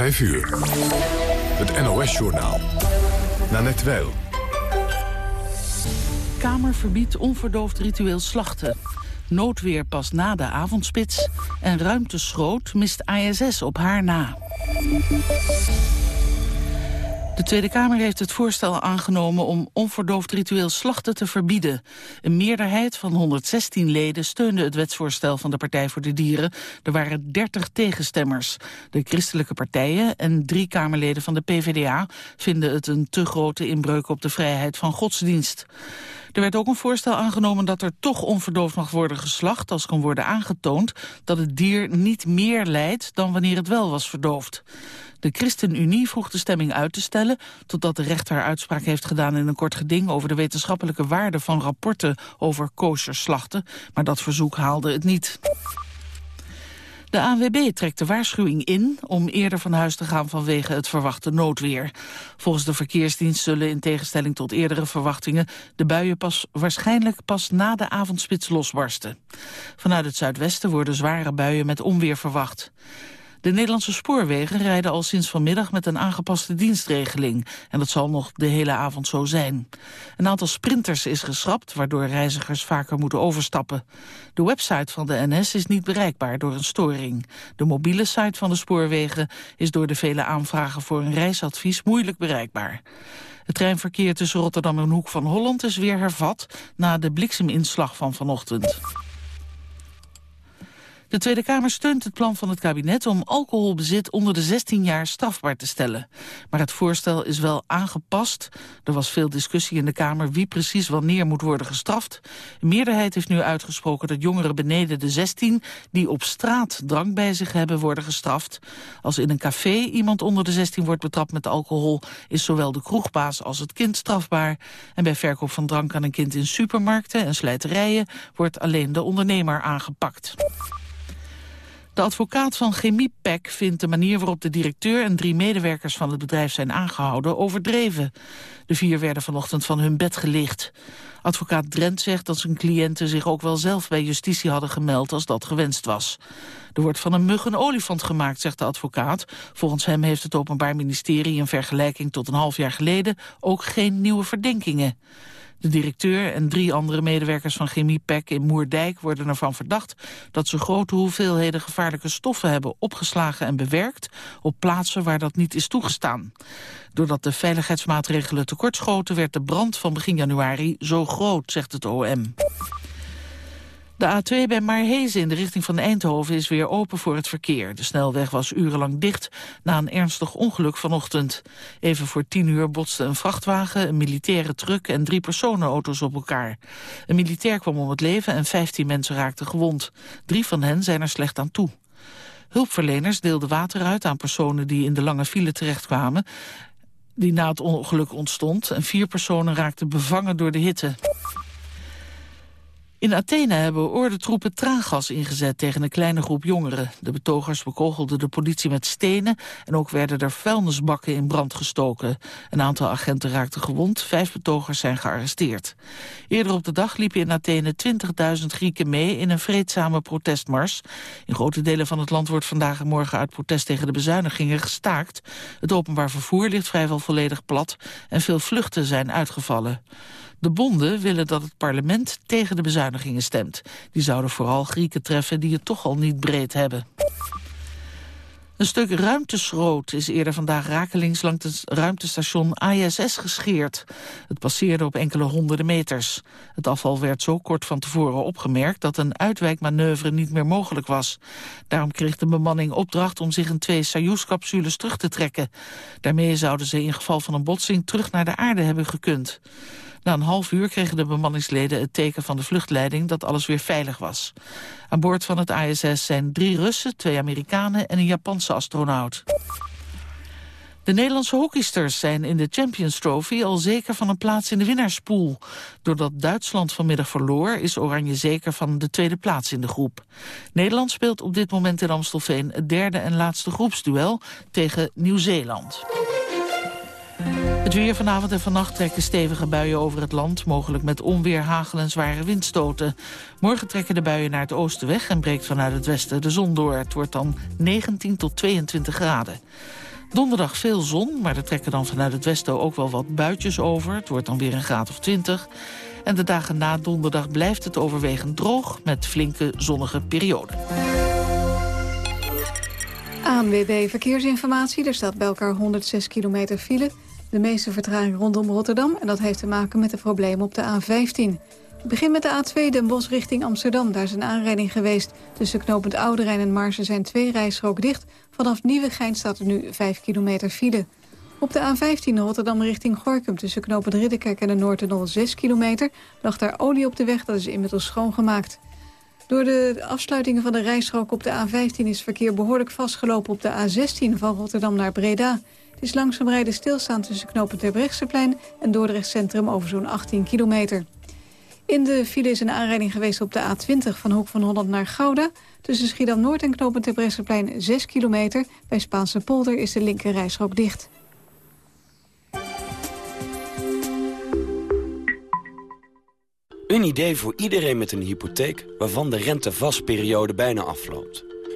5 uur. Het NOS-journaal. Nanette Weil. Kamer verbiedt onverdoofd ritueel slachten. Noodweer pas na de avondspits. En ruimteschroot mist ISS op haar na. De Tweede Kamer heeft het voorstel aangenomen om onverdoofd ritueel slachten te verbieden. Een meerderheid van 116 leden steunde het wetsvoorstel van de Partij voor de Dieren. Er waren 30 tegenstemmers. De christelijke partijen en drie Kamerleden van de PvdA vinden het een te grote inbreuk op de vrijheid van godsdienst. Er werd ook een voorstel aangenomen dat er toch onverdoofd mag worden geslacht... als kan worden aangetoond dat het dier niet meer lijdt dan wanneer het wel was verdoofd. De ChristenUnie vroeg de stemming uit te stellen... totdat de rechter uitspraak heeft gedaan in een kort geding... over de wetenschappelijke waarde van rapporten over kosherslachten. Maar dat verzoek haalde het niet. De ANWB trekt de waarschuwing in om eerder van huis te gaan vanwege het verwachte noodweer. Volgens de verkeersdienst zullen in tegenstelling tot eerdere verwachtingen de buien pas waarschijnlijk pas na de avondspits losbarsten. Vanuit het zuidwesten worden zware buien met onweer verwacht. De Nederlandse spoorwegen rijden al sinds vanmiddag met een aangepaste dienstregeling. En dat zal nog de hele avond zo zijn. Een aantal sprinters is geschrapt, waardoor reizigers vaker moeten overstappen. De website van de NS is niet bereikbaar door een storing. De mobiele site van de spoorwegen is door de vele aanvragen voor een reisadvies moeilijk bereikbaar. Het treinverkeer tussen Rotterdam en Hoek van Holland is weer hervat na de blikseminslag van vanochtend. De Tweede Kamer steunt het plan van het kabinet om alcoholbezit onder de 16 jaar strafbaar te stellen. Maar het voorstel is wel aangepast. Er was veel discussie in de Kamer wie precies wanneer moet worden gestraft. Een meerderheid heeft nu uitgesproken dat jongeren beneden de 16 die op straat drank bij zich hebben worden gestraft. Als in een café iemand onder de 16 wordt betrapt met alcohol is zowel de kroegbaas als het kind strafbaar. En bij verkoop van drank aan een kind in supermarkten en slijterijen wordt alleen de ondernemer aangepakt. De advocaat van Chemiepack vindt de manier waarop de directeur en drie medewerkers van het bedrijf zijn aangehouden overdreven. De vier werden vanochtend van hun bed gelicht. Advocaat Drent zegt dat zijn cliënten zich ook wel zelf bij justitie hadden gemeld als dat gewenst was. Er wordt van een mug een olifant gemaakt, zegt de advocaat. Volgens hem heeft het Openbaar Ministerie in vergelijking tot een half jaar geleden ook geen nieuwe verdenkingen. De directeur en drie andere medewerkers van Chemiepack in Moerdijk worden ervan verdacht dat ze grote hoeveelheden gevaarlijke stoffen hebben opgeslagen en bewerkt op plaatsen waar dat niet is toegestaan. Doordat de veiligheidsmaatregelen tekortschoten werd de brand van begin januari zo groot, zegt het OM. De A2 bij Maarhezen in de richting van Eindhoven is weer open voor het verkeer. De snelweg was urenlang dicht na een ernstig ongeluk vanochtend. Even voor tien uur botsten een vrachtwagen, een militaire truck en drie personenauto's op elkaar. Een militair kwam om het leven en 15 mensen raakten gewond. Drie van hen zijn er slecht aan toe. Hulpverleners deelden water uit aan personen die in de lange file terechtkwamen die na het ongeluk ontstond. En vier personen raakten bevangen door de hitte. In Athene hebben ordentroepen traangas ingezet tegen een kleine groep jongeren. De betogers bekogelden de politie met stenen en ook werden er vuilnisbakken in brand gestoken. Een aantal agenten raakten gewond, vijf betogers zijn gearresteerd. Eerder op de dag liepen in Athene 20.000 Grieken mee in een vreedzame protestmars. In grote delen van het land wordt vandaag en morgen uit protest tegen de bezuinigingen gestaakt. Het openbaar vervoer ligt vrijwel volledig plat en veel vluchten zijn uitgevallen. De bonden willen dat het parlement tegen de bezuinigingen stemt. Die zouden vooral Grieken treffen die het toch al niet breed hebben. Een stuk ruimteschroot is eerder vandaag rakelings langs het ruimtestation ISS gescheerd. Het passeerde op enkele honderden meters. Het afval werd zo kort van tevoren opgemerkt dat een uitwijkmanoeuvre niet meer mogelijk was. Daarom kreeg de bemanning opdracht om zich in twee Soyuz-capsules terug te trekken. Daarmee zouden ze in geval van een botsing terug naar de aarde hebben gekund. Na een half uur kregen de bemanningsleden het teken van de vluchtleiding dat alles weer veilig was. Aan boord van het ISS zijn drie Russen, twee Amerikanen en een Japanse astronaut. De Nederlandse hockeysters zijn in de Champions Trophy al zeker van een plaats in de winnaarspool. Doordat Duitsland vanmiddag verloor is Oranje zeker van de tweede plaats in de groep. Nederland speelt op dit moment in Amstelveen het derde en laatste groepsduel tegen Nieuw-Zeeland. Het weer vanavond en vannacht trekken stevige buien over het land... mogelijk met onweer, hagel en zware windstoten. Morgen trekken de buien naar het oosten weg... en breekt vanuit het westen de zon door. Het wordt dan 19 tot 22 graden. Donderdag veel zon, maar er trekken dan vanuit het westen ook wel wat buitjes over. Het wordt dan weer een graad of 20. En de dagen na donderdag blijft het overwegend droog... met flinke zonnige perioden. ANWB Verkeersinformatie. Er staat bij elkaar 106 kilometer file. De meeste vertraging rondom Rotterdam. En dat heeft te maken met de problemen op de A15. Ik begin met de A2 Den Bosch richting Amsterdam. Daar is een aanrijding geweest. Tussen knooppunt Ouderijn en Marsen zijn twee rijstroken dicht. Vanaf Nieuwegein staat er nu 5 kilometer file. Op de A15 Rotterdam richting Gorkum tussen knooppunt Ridderkerk en de Noordtunnel 6 kilometer... lag daar olie op de weg, dat is inmiddels schoongemaakt. Door de afsluitingen van de rijstrook op de A15 is verkeer behoorlijk vastgelopen op de A16 van Rotterdam naar Breda. Is langzaam rijden stilstaan tussen knooppunt Terbrechtseplein en Dordrecht Centrum over zo'n 18 kilometer. In de file is een aanrijding geweest op de A20 van Hoek van Holland naar Gouda. Tussen Schiedam-Noord en knooppunt Terbrechtseplein 6 kilometer. Bij Spaanse polder is de linker rijstrook dicht. Een idee voor iedereen met een hypotheek waarvan de rentevastperiode bijna afloopt.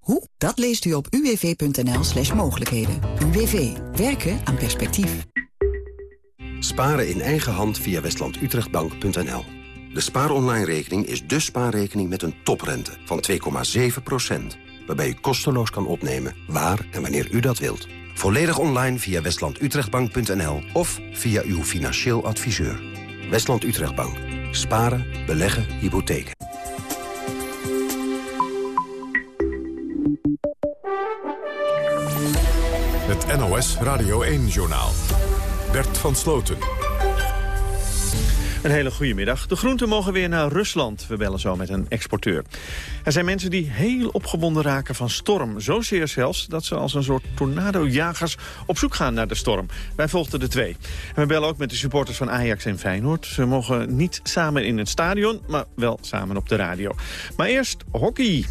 Hoe? Dat leest u op uwv.nl slash mogelijkheden. UWV. Werken aan perspectief. Sparen in eigen hand via westlandutrechtbank.nl. De spaaronline-rekening is de spaarrekening met een toprente van 2,7%. Waarbij u kosteloos kan opnemen waar en wanneer u dat wilt. Volledig online via westlandutrechtbank.nl of via uw financieel adviseur. Westland Utrechtbank. Sparen, beleggen, hypotheken. NOS Radio 1-journaal. Bert van Sloten. Een hele goede middag. De groenten mogen weer naar Rusland. We bellen zo met een exporteur. Er zijn mensen die heel opgewonden raken van storm. Zozeer zelfs dat ze als een soort tornadojagers op zoek gaan naar de storm. Wij volgden de twee. We bellen ook met de supporters van Ajax en Feyenoord. Ze mogen niet samen in het stadion, maar wel samen op de radio. Maar eerst hockey.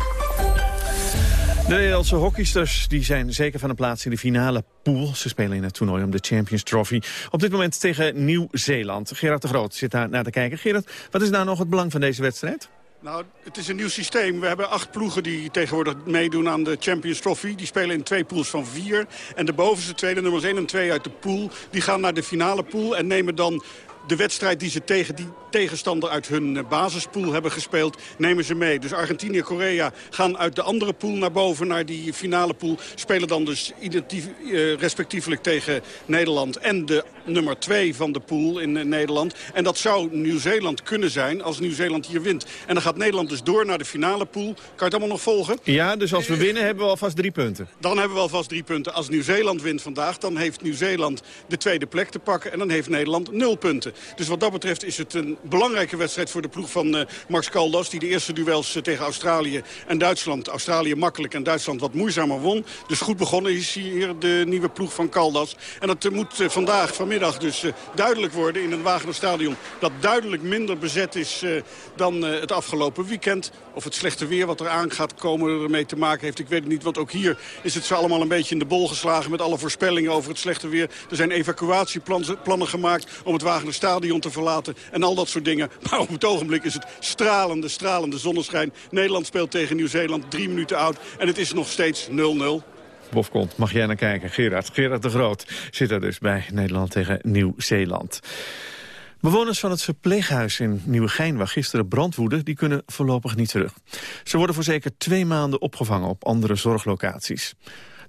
De Nederlandse hockeysters die zijn zeker van een plaats in de finale pool. Ze spelen in het toernooi om de Champions Trophy. Op dit moment tegen Nieuw-Zeeland. Gerard de Groot zit daar naar te kijken. Gerard, wat is nou nog het belang van deze wedstrijd? Nou, het is een nieuw systeem. We hebben acht ploegen die tegenwoordig meedoen aan de Champions Trophy. Die spelen in twee pools van vier. En de bovenste twee, de nummers 1 en 2 uit de pool... die gaan naar de finale pool en nemen dan de wedstrijd die ze tegen die tegenstander uit hun eh, basispool hebben gespeeld, nemen ze mee. Dus Argentinië en Korea gaan uit de andere pool naar boven, naar die finale pool. Spelen dan dus uh, respectievelijk tegen Nederland en de nummer 2 van de pool in uh, Nederland. En dat zou Nieuw-Zeeland kunnen zijn als Nieuw-Zeeland hier wint. En dan gaat Nederland dus door naar de finale pool. Kan je het allemaal nog volgen? Ja, dus als we winnen hebben we alvast drie punten. Dan hebben we alvast drie punten. Als Nieuw-Zeeland wint vandaag, dan heeft Nieuw-Zeeland de tweede plek te pakken. En dan heeft Nederland nul punten. Dus wat dat betreft is het een belangrijke wedstrijd voor de ploeg van uh, Max Caldas... die de eerste duels uh, tegen Australië en Duitsland... Australië makkelijk en Duitsland wat moeizamer won. Dus goed begonnen is hier de nieuwe ploeg van Caldas. En dat uh, moet vandaag, vanmiddag dus duidelijk worden in een Wagener dat duidelijk minder bezet is dan het afgelopen weekend. Of het slechte weer wat er aan gaat komen ermee te maken heeft, ik weet het niet. Want ook hier is het zo allemaal een beetje in de bol geslagen... met alle voorspellingen over het slechte weer. Er zijn evacuatieplannen gemaakt om het Wagener stadion te verlaten. En al dat soort dingen. Maar op het ogenblik is het stralende, stralende zonneschijn. Nederland speelt tegen Nieuw-Zeeland, drie minuten oud. En het is nog steeds 0-0. Bof komt, mag jij naar kijken. Gerard, Gerard de Groot zit er dus bij Nederland tegen Nieuw-Zeeland. Bewoners van het verpleeghuis in Nieuwegein, waar gisteren brand woedde, die kunnen voorlopig niet terug. Ze worden voor zeker twee maanden opgevangen op andere zorglocaties.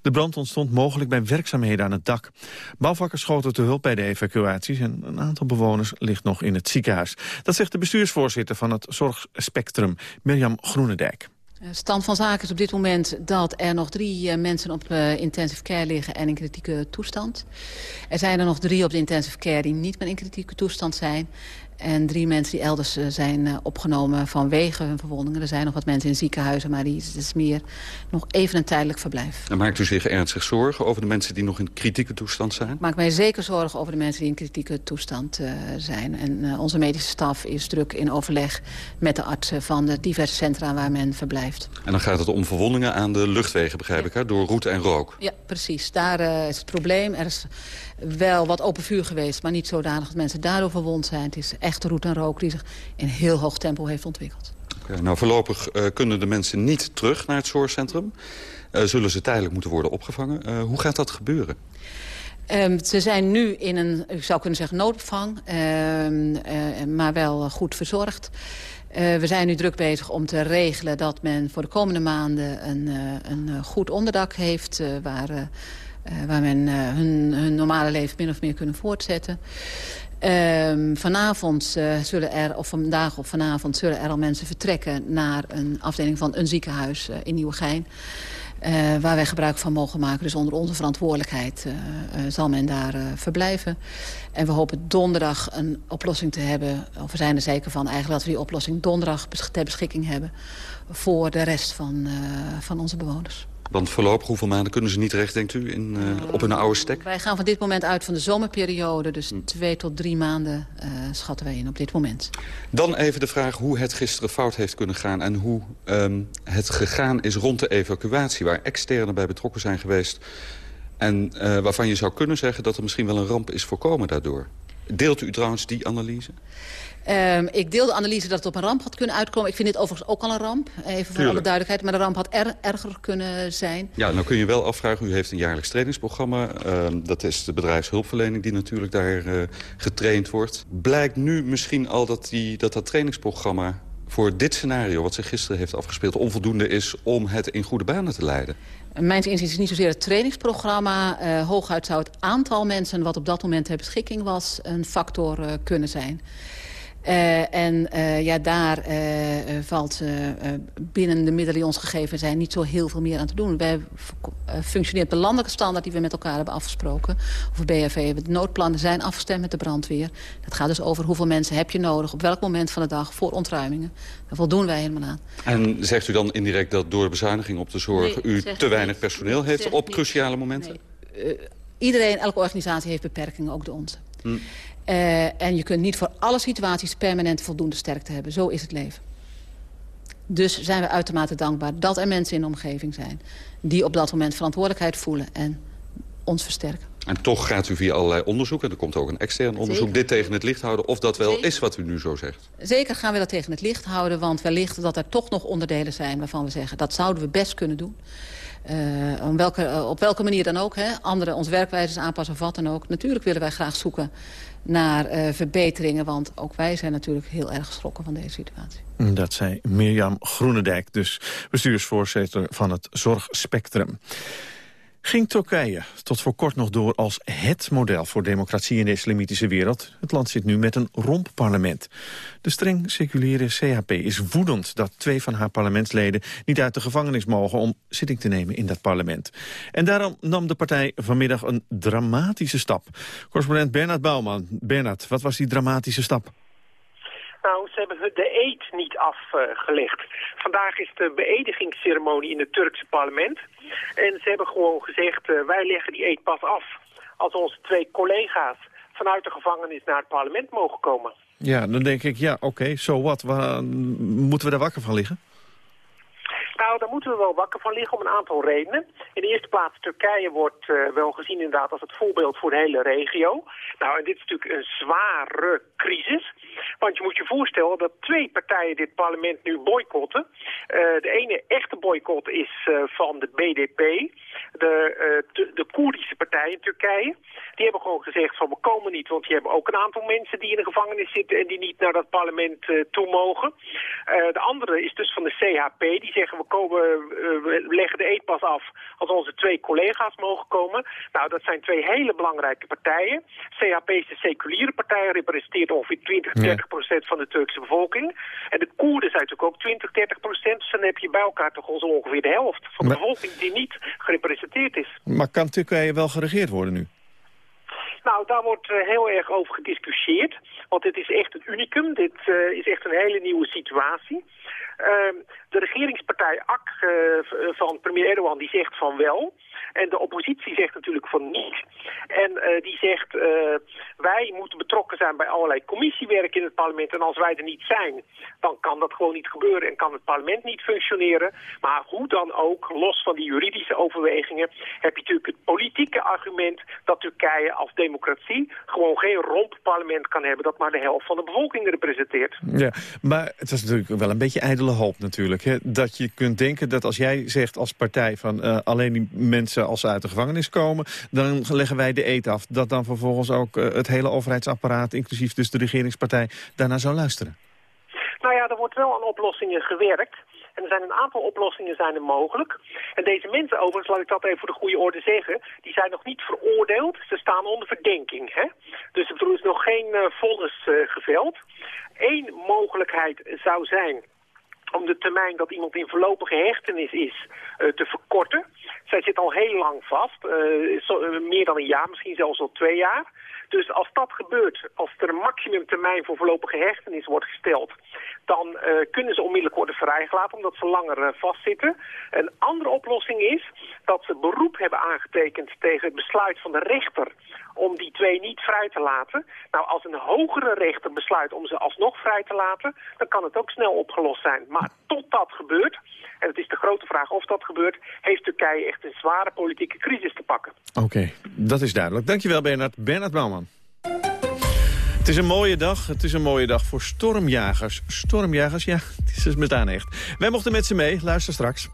De brand ontstond mogelijk bij werkzaamheden aan het dak. Bouwvakkers schoten te hulp bij de evacuaties... en een aantal bewoners ligt nog in het ziekenhuis. Dat zegt de bestuursvoorzitter van het Zorgspectrum, Mirjam Groenendijk. Eh, stand van zaken is op dit moment dat er nog drie uh, mensen op uh, intensive care liggen en in kritieke toestand. Er zijn er nog drie op de intensive care die niet meer in kritieke toestand zijn. En drie mensen die elders uh, zijn uh, opgenomen vanwege hun verwondingen. Er zijn nog wat mensen in ziekenhuizen, maar die is, is meer nog even een tijdelijk verblijf. En maakt u zich ernstig zorgen over de mensen die nog in kritieke toestand zijn? Ik maak mij zeker zorgen over de mensen die in kritieke toestand uh, zijn. En onze medische staf is druk in overleg met de artsen van de diverse centra waar men verblijft. En dan gaat het om verwondingen aan de luchtwegen, begrijp ik, hè? door roet en rook? Ja, precies. Daar is het probleem. Er is wel wat open vuur geweest, maar niet zodanig dat mensen daardoor verwond zijn. Het is echt roet en rook die zich in heel hoog tempo heeft ontwikkeld. Okay, nou, voorlopig uh, kunnen de mensen niet terug naar het zorgcentrum. Uh, zullen ze tijdelijk moeten worden opgevangen. Uh, hoe gaat dat gebeuren? Um, ze zijn nu in een, ik zou kunnen zeggen, noodopvang, um, maar wel goed verzorgd. we zijn nu druk bezig om te regelen dat men voor de komende maanden een, een goed onderdak heeft... waar waar men uh, hun, hun, normale leven min of meer kunnen voortzetten. Uh, vanavond uh, zullen er, of vandaag of vanavond, zullen er al mensen vertrekken naar een afdeling van een ziekenhuis in Nieuwegein. waar wij gebruik van mogen maken. Dus onder onze verantwoordelijkheid zal men daar verblijven. En we hopen donderdag een oplossing te hebben. Of we zijn er zeker van eigenlijk dat we die oplossing donderdag ter beschikking hebben. Voor de rest van, van onze bewoners. Want voorlopig, hoeveel maanden kunnen ze niet terecht, denkt u, in, uh, op hun oude stek? Wij gaan van dit moment uit van de zomerperiode. Dus hm. twee tot drie maanden uh, schatten wij in op dit moment. Dan even de vraag hoe het gisteren fout heeft kunnen gaan... en hoe um, het gegaan is rond de evacuatie... waar externen bij betrokken zijn geweest... en uh, waarvan je zou kunnen zeggen dat er misschien wel een ramp is voorkomen daardoor. Deelt u trouwens die analyse? Um, ik deel de analyse dat het op een ramp had kunnen uitkomen. Ik vind dit overigens ook al een ramp, even voor alle duidelijkheid. Maar de ramp had er, erger kunnen zijn. Ja, nou kun je wel afvragen, u heeft een jaarlijks trainingsprogramma. Uh, dat is de bedrijfshulpverlening die natuurlijk daar uh, getraind wordt. Blijkt nu misschien al dat die, dat, dat trainingsprogramma voor dit scenario, wat zich gisteren heeft afgespeeld... onvoldoende is om het in goede banen te leiden? Mijns inziens is niet zozeer het trainingsprogramma. Uh, hooguit zou het aantal mensen wat op dat moment ter beschikking was... een factor uh, kunnen zijn. Uh, en uh, ja, daar uh, valt binnen de middelen die ons gegeven zijn... niet zo heel veel meer aan te doen. Wij functioneren op de landelijke standaard die we met elkaar hebben afgesproken. Over BFV. De noodplannen zijn afgestemd met de brandweer. Dat gaat dus over hoeveel mensen heb je nodig... op welk moment van de dag voor ontruimingen. Daar voldoen wij helemaal aan. En zegt u dan indirect dat door de bezuiniging op de zorg... nee, u te weinig personeel heeft op cruciale momenten? Nee. iedereen, elke organisatie heeft beperkingen, ook de onze. Hm. Uh, en je kunt niet voor alle situaties permanent voldoende sterkte hebben. Zo is het leven. Dus zijn we uitermate dankbaar dat er mensen in de omgeving zijn... die op dat moment verantwoordelijkheid voelen en ons versterken. En toch gaat u via allerlei onderzoeken, er komt ook een extern onderzoek... Zeker. dit tegen het licht houden, of dat wel Zeker. is wat u nu zo zegt? Zeker gaan we dat tegen het licht houden, want wellicht dat er toch nog onderdelen zijn... waarvan we zeggen, dat zouden we best kunnen doen. Uh, om welke, uh, op welke manier dan ook, hè? andere ons werkwijzes aanpassen of wat dan ook. Natuurlijk willen wij graag zoeken naar uh, verbeteringen. Want ook wij zijn natuurlijk heel erg geschrokken van deze situatie. Dat zei Mirjam Groenendijk, dus bestuursvoorzitter van het Zorgspectrum. Ging Turkije tot voor kort nog door als het model voor democratie in de islamitische wereld? Het land zit nu met een rompparlement. De streng seculiere CHP is woedend dat twee van haar parlementsleden niet uit de gevangenis mogen om zitting te nemen in dat parlement. En daarom nam de partij vanmiddag een dramatische stap. Correspondent Bernard Bouwman. Bernard, wat was die dramatische stap? Nou, ze hebben de eed niet afgelegd. Vandaag is de beëdigingsceremonie in het Turkse parlement. En ze hebben gewoon gezegd, uh, wij leggen die eed pas af als onze twee collega's vanuit de gevangenis naar het parlement mogen komen. Ja, dan denk ik, ja, oké, zo so wat. Moeten we daar wakker van liggen? Nou, daar moeten we wel wakker van liggen om een aantal redenen. In de eerste plaats, Turkije wordt uh, wel gezien inderdaad als het voorbeeld voor de hele regio. Nou, en dit is natuurlijk een zware crisis. Want je moet je voorstellen dat twee partijen dit parlement nu boycotten. Uh, de ene echte boycott is uh, van de BDP, de, de, de Koerdische partij in Turkije. Die hebben gewoon gezegd van we komen niet, want die hebben ook een aantal mensen die in de gevangenis zitten en die niet naar dat parlement toe mogen. de andere is dus van de CHP, die zeggen we komen, we leggen de eetpas af als onze twee collega's mogen komen. Nou, dat zijn twee hele belangrijke partijen. CHP is de seculiere partij, representeert ongeveer 20, 30 procent van de Turkse bevolking. En de Koerden zijn natuurlijk ook 20, 30 procent. Dus dan heb je bij elkaar toch ongeveer de helft van de bevolking die niet gerepresenteerd is. Maar kan Turkije wel geregeerd worden nu? Nou, daar wordt uh, heel erg over gediscussieerd. Want dit is echt een unicum. Dit uh, is echt een hele nieuwe situatie. Uh, de regeringspartij AK uh, van premier Erdogan die zegt van wel. En de oppositie zegt natuurlijk van niet. En uh, die zegt, wij moeten betrokken zijn bij allerlei commissiewerk in het parlement. En als wij er niet zijn, dan kan dat gewoon niet gebeuren en kan het parlement niet functioneren. Maar hoe dan ook, los van die juridische overwegingen, heb je natuurlijk het politieke argument dat Turkije als democratie gewoon geen romp parlement kan hebben dat maar de helft van de bevolking representeert. Ja, maar het is natuurlijk wel een beetje hoop natuurlijk. Hè? Dat je kunt denken dat als jij zegt als partij van uh, alleen die mensen als ze uit de gevangenis komen... dan leggen wij de eet af. Dat dan vervolgens ook uh, het hele overheidsapparaat... inclusief dus de regeringspartij, daarna zou luisteren. Nou ja, er wordt wel aan oplossingen gewerkt. En er zijn een aantal oplossingen zijn er mogelijk. En deze mensen overigens, laat ik dat even voor de goede orde zeggen... die zijn nog niet veroordeeld. Ze staan onder verdenking. Hè? Dus er is nog geen uh, geveld. Eén mogelijkheid zou zijn om de termijn dat iemand in voorlopige hechtenis is uh, te verkorten. Zij zit al heel lang vast, zo, uh, meer dan een jaar, misschien zelfs al twee jaar. Dus als dat gebeurt, als er een maximumtermijn voor voorlopige hechtenis wordt gesteld... dan uh, kunnen ze onmiddellijk worden vrijgelaten omdat ze langer uh, vastzitten. Een andere oplossing is dat ze beroep hebben aangetekend tegen het besluit van de rechter... om die twee niet vrij te laten. Nou, als een hogere rechter besluit om ze alsnog vrij te laten... dan kan het ook snel opgelost zijn. Maar tot dat gebeurt, en het is de grote vraag of dat gebeurt... heeft Turkije echt een zware politieke crisis te pakken. Oké, dat is duidelijk. Dankjewel, Bernard. Bernard Bouwman. Is een mooie dag. Het is een mooie dag voor stormjagers. Stormjagers, ja, het is dus echt. Wij mochten met ze mee. Luister straks.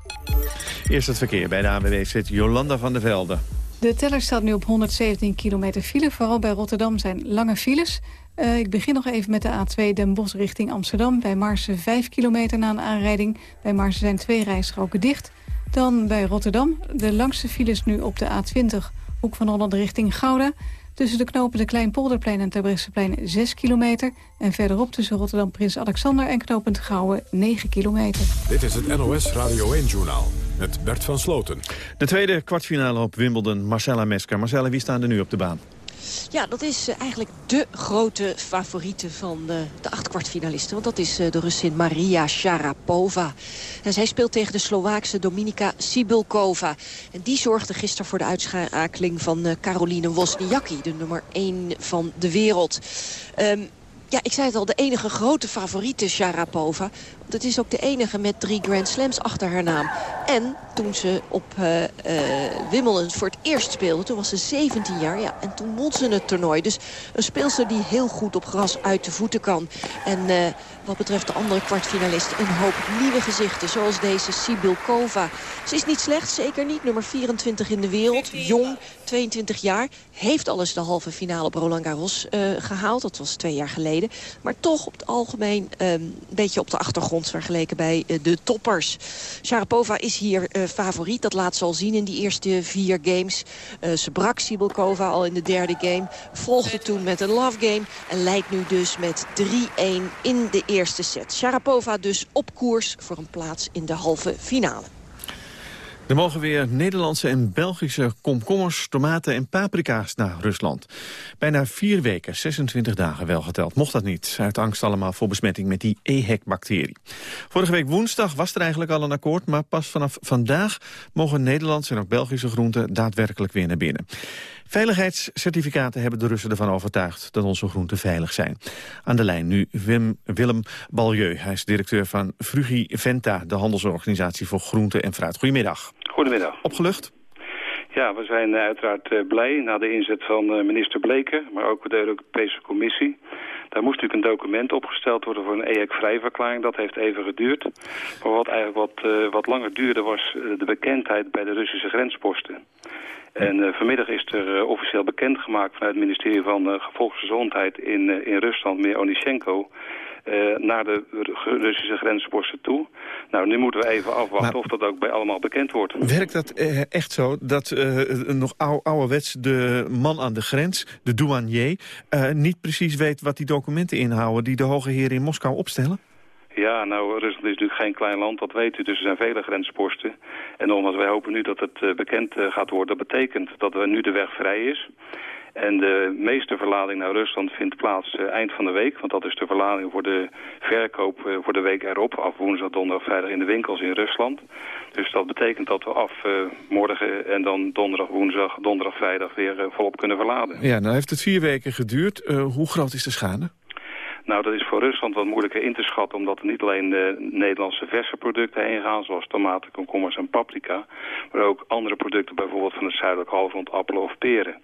Eerst het verkeer bij de ANWB zit Jolanda van der Velde. De teller staat nu op 117 kilometer file. Vooral bij Rotterdam zijn lange files. Uh, ik begin nog even met de A2 Den Bosch richting Amsterdam. Bij Marsen 5 kilometer na een aanrijding. Bij Marsen zijn twee rijstroken dicht. Dan bij Rotterdam. De langste files nu op de A20. Hoek van Holland richting Gouda. Tussen de knopen de Kleinpolderplein en Terbrechtseplein 6 kilometer. En verderop tussen Rotterdam Prins Alexander en knopend Gouwen 9 kilometer. Dit is het NOS Radio 1-journaal met Bert van Sloten. De tweede kwartfinale op Wimbledon, Marcella Mesker. Marcella, wie staan er nu op de baan? Ja, dat is eigenlijk de grote favoriete van de, de acht kwartfinalisten. Want dat is de Russin Maria Sharapova. En zij speelt tegen de Slovaakse Dominika Sibulkova. En die zorgde gisteren voor de uitschakeling van Caroline Wozniacki. De nummer 1 van de wereld. Um, ja, ik zei het al, de enige grote favoriete Sharapova. Het is ook de enige met drie Grand Slams achter haar naam. En toen ze op uh, uh, Wimbledon voor het eerst speelde, toen was ze 17 jaar. Ja, en toen won ze het toernooi. Dus een speelster die heel goed op gras uit de voeten kan. En uh, wat betreft de andere kwartfinalist een hoop nieuwe gezichten. Zoals deze Sibylkova. Ze is niet slecht, zeker niet. Nummer 24 in de wereld. Jong, 22 jaar. Heeft alles de halve finale op Roland Garros gehaald. Dat was twee jaar geleden. Maar toch op het algemeen een beetje op de achtergrond vergeleken bij uh, de toppers. Sharapova is hier uh, favoriet. Dat laat ze al zien in die eerste vier games. Uh, ze brak Sibelkova al in de derde game. Volgde toen met een love game. En leidt nu dus met 3-1 in de eerste set. Sharapova dus op koers voor een plaats in de halve finale. Er mogen weer Nederlandse en Belgische komkommers, tomaten en paprika's naar Rusland. Bijna vier weken, 26 dagen wel geteld, mocht dat niet. Uit angst allemaal voor besmetting met die EHEC-bacterie. Vorige week woensdag was er eigenlijk al een akkoord... maar pas vanaf vandaag mogen Nederlandse en ook Belgische groenten daadwerkelijk weer naar binnen. Veiligheidscertificaten hebben de Russen ervan overtuigd dat onze groenten veilig zijn. Aan de lijn nu Wim, Willem Balieu. Hij is directeur van Frugiventa, de handelsorganisatie voor groente en fruit. Goedemiddag. Goedemiddag. Opgelucht? Ja, we zijn uiteraard blij na de inzet van minister Bleken, maar ook de Europese Commissie. Daar moest natuurlijk een document opgesteld worden voor een EHEC-vrijverklaring. Dat heeft even geduurd. Maar wat eigenlijk wat, uh, wat langer duurde was de bekendheid bij de Russische grensposten. En vanmiddag is er officieel bekendgemaakt vanuit het ministerie van Volksgezondheid in, in Rusland, meneer Onishenko, uh, naar de Russische grensposten toe. Nou, nu moeten we even afwachten of dat ook bij allemaal bekend wordt. Werkt dat uh, echt zo dat uh, nog ou ouderwets de man aan de grens, de douanier... niet precies weet wat die documenten inhouden die de hoge heren in Moskou opstellen? Ja, nou, Rusland is natuurlijk geen klein land, dat weet u. Dus er zijn vele grensposten. En omdat wij hopen nu dat het bekend gaat worden... dat betekent dat er nu de weg vrij is. En de meeste verlading naar Rusland vindt plaats uh, eind van de week. Want dat is de verlading voor de verkoop uh, voor de week erop. Af woensdag, donderdag, vrijdag in de winkels in Rusland. Dus dat betekent dat we af uh, morgen en dan donderdag, woensdag, donderdag, vrijdag weer volop kunnen verladen. Ja, nou heeft het vier weken geduurd. hoe groot is de schade? Nou, dat is voor Rusland wat moeilijker in te schatten... omdat er niet alleen de Nederlandse verse producten heen gaan... zoals tomaten, komkommers en paprika... maar ook andere producten, bijvoorbeeld van het zuidelijk halfrond appelen of peren.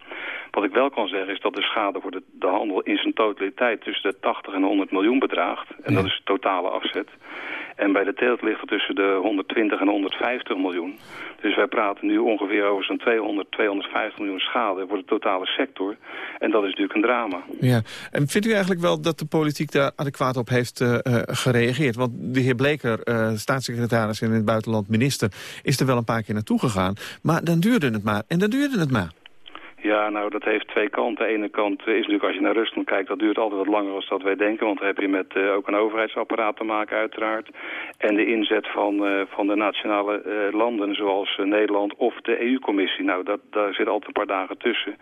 Wat ik wel kan zeggen is dat de schade voor de, de handel in zijn totaliteit... tussen de 80 en 100 miljoen bedraagt. En dat is de totale afzet. En bij de teelt ligt het tussen de 120 en 150 miljoen. Dus wij praten nu ongeveer over zo'n 200, 250 miljoen schade voor de totale sector. En dat is natuurlijk een drama. Ja, en vindt u eigenlijk wel dat de politiek daar adequaat op heeft uh, gereageerd? Want de heer Bleker, uh, staatssecretaris en in het buitenland minister... is er wel een paar keer naartoe gegaan. Maar dan duurde het maar. En dan duurde het maar. Ja, nou, dat heeft twee kanten. De ene kant is natuurlijk, als je naar Rusland kijkt, dat duurt altijd wat langer dan dat wij denken. Want dan heb je met uh, ook een overheidsapparaat te maken, uiteraard. En de inzet van, uh, van de nationale uh, landen, zoals Nederland of de EU-commissie. Nou, dat, daar zit altijd een paar dagen tussen.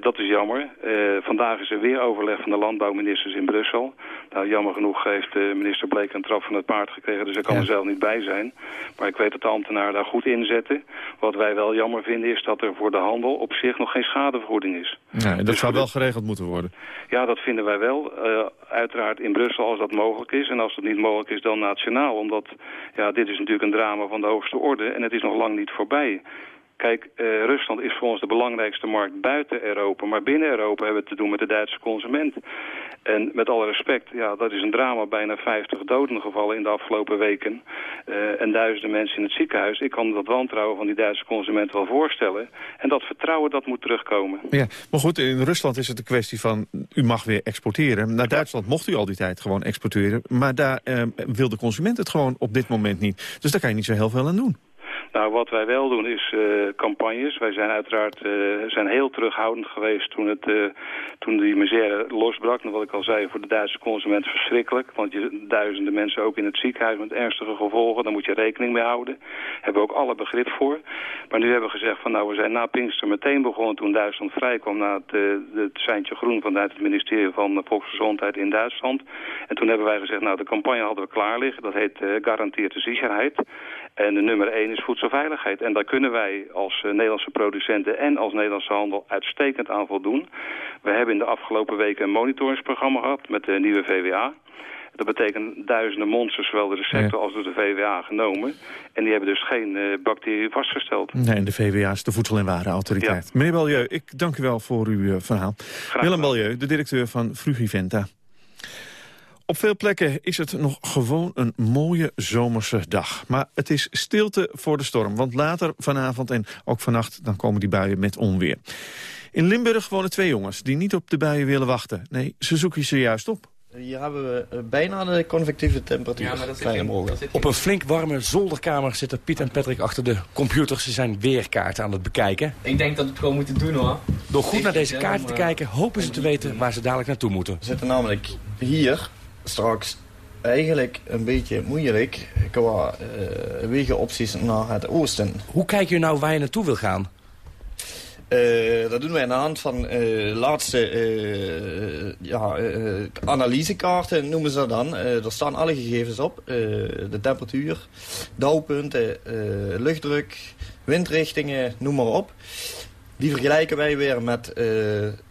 dat is jammer. vandaag is er weer overleg van de landbouwministers in Brussel. Nou, jammer genoeg heeft minister Bleek een trap van het paard gekregen, dus ik kan er zelf niet bij zijn. Maar ik weet dat de ambtenaren daar goed inzetten. Wat wij wel jammer vinden is dat er voor de handel op zich nog geen schadevergoeding is. Ja, en dat dus zou wel geregeld moeten worden. Ja, dat vinden wij wel. Uh, uiteraard in Brussel als dat mogelijk is. En als dat niet mogelijk is, dan nationaal. Omdat ja, dit is natuurlijk een drama van de hoogste orde. En het is nog lang niet voorbij. Kijk, uh, Rusland is voor ons de belangrijkste markt buiten Europa. Maar binnen Europa hebben we te doen met de Duitse consument. En met alle respect, ja, dat is een drama. Bijna 50 doden gevallen in de afgelopen weken. Uh, en duizenden mensen in het ziekenhuis. Ik kan dat wantrouwen van die Duitse consument wel voorstellen. En dat vertrouwen, dat moet terugkomen. Ja, maar goed, in Rusland is het een kwestie van... u mag weer exporteren. Naar Duitsland mocht u al die tijd gewoon exporteren. Maar daar uh, wil de consument het gewoon op dit moment niet. Dus daar kan je niet zo heel veel aan doen. Nou, wat wij wel doen is uh, campagnes. Wij zijn uiteraard uh, zijn heel terughoudend geweest toen, het, uh, toen die misère losbrak. En wat ik al zei, voor de Duitse consument verschrikkelijk. Want je duizenden mensen ook in het ziekenhuis met ernstige gevolgen. Daar moet je rekening mee houden. Hebben we ook alle begrip voor. Maar nu hebben we gezegd van nou, we zijn na Pinkster meteen begonnen toen Duitsland vrijkwam. Na het, het seintje groen vanuit het ministerie van Volksgezondheid in Duitsland. En toen hebben wij gezegd, nou de campagne hadden we klaar liggen. Dat heet Garanteerde Sicherheid. En de nummer 1 is voedselveiligheid. En daar kunnen wij als uh, Nederlandse producenten en als Nederlandse handel uitstekend aan voldoen. We hebben in de afgelopen weken een monitoringsprogramma gehad met de nieuwe VWA. Dat betekent duizenden monsters, zowel de sector als door de VWA genomen. En die hebben dus geen uh, bacteriën vastgesteld. Nee, en de VWA is de Voedsel- en Warenautoriteit. Ja. Meneer Balieu, ik dank u wel voor uw uh, verhaal. Graag Willem Balieu, de directeur van Frugiventa. Op veel plekken is het nog gewoon een mooie zomerse dag. Maar het is stilte voor de storm, want later vanavond en ook vannacht... dan komen die buien met onweer. In Limburg wonen twee jongens die niet op de buien willen wachten. Nee, ze zoeken ze juist op. Hier hebben we eh, bijna de convectieve temperatuur. Ja, maar dat mogen. Op een flink warme zolderkamer zitten Piet en Patrick achter de computers. Ze zijn weerkaarten aan het bekijken. Ik denk dat we het gewoon moeten doen hoor. Door goed naar deze kaarten te kijken hopen ze te weten waar ze dadelijk naartoe moeten. We zitten namelijk hier straks eigenlijk een beetje moeilijk qua uh, wegenopties naar het oosten. Hoe kijk je nou waar je naartoe wil gaan? Uh, dat doen wij aan de hand van uh, laatste uh, ja, analysekaarten, noemen ze dat dan. er staan alle gegevens op. de temperatuur, dauwpunten, luchtdruk, windrichtingen, noem maar op. Die vergelijken wij weer met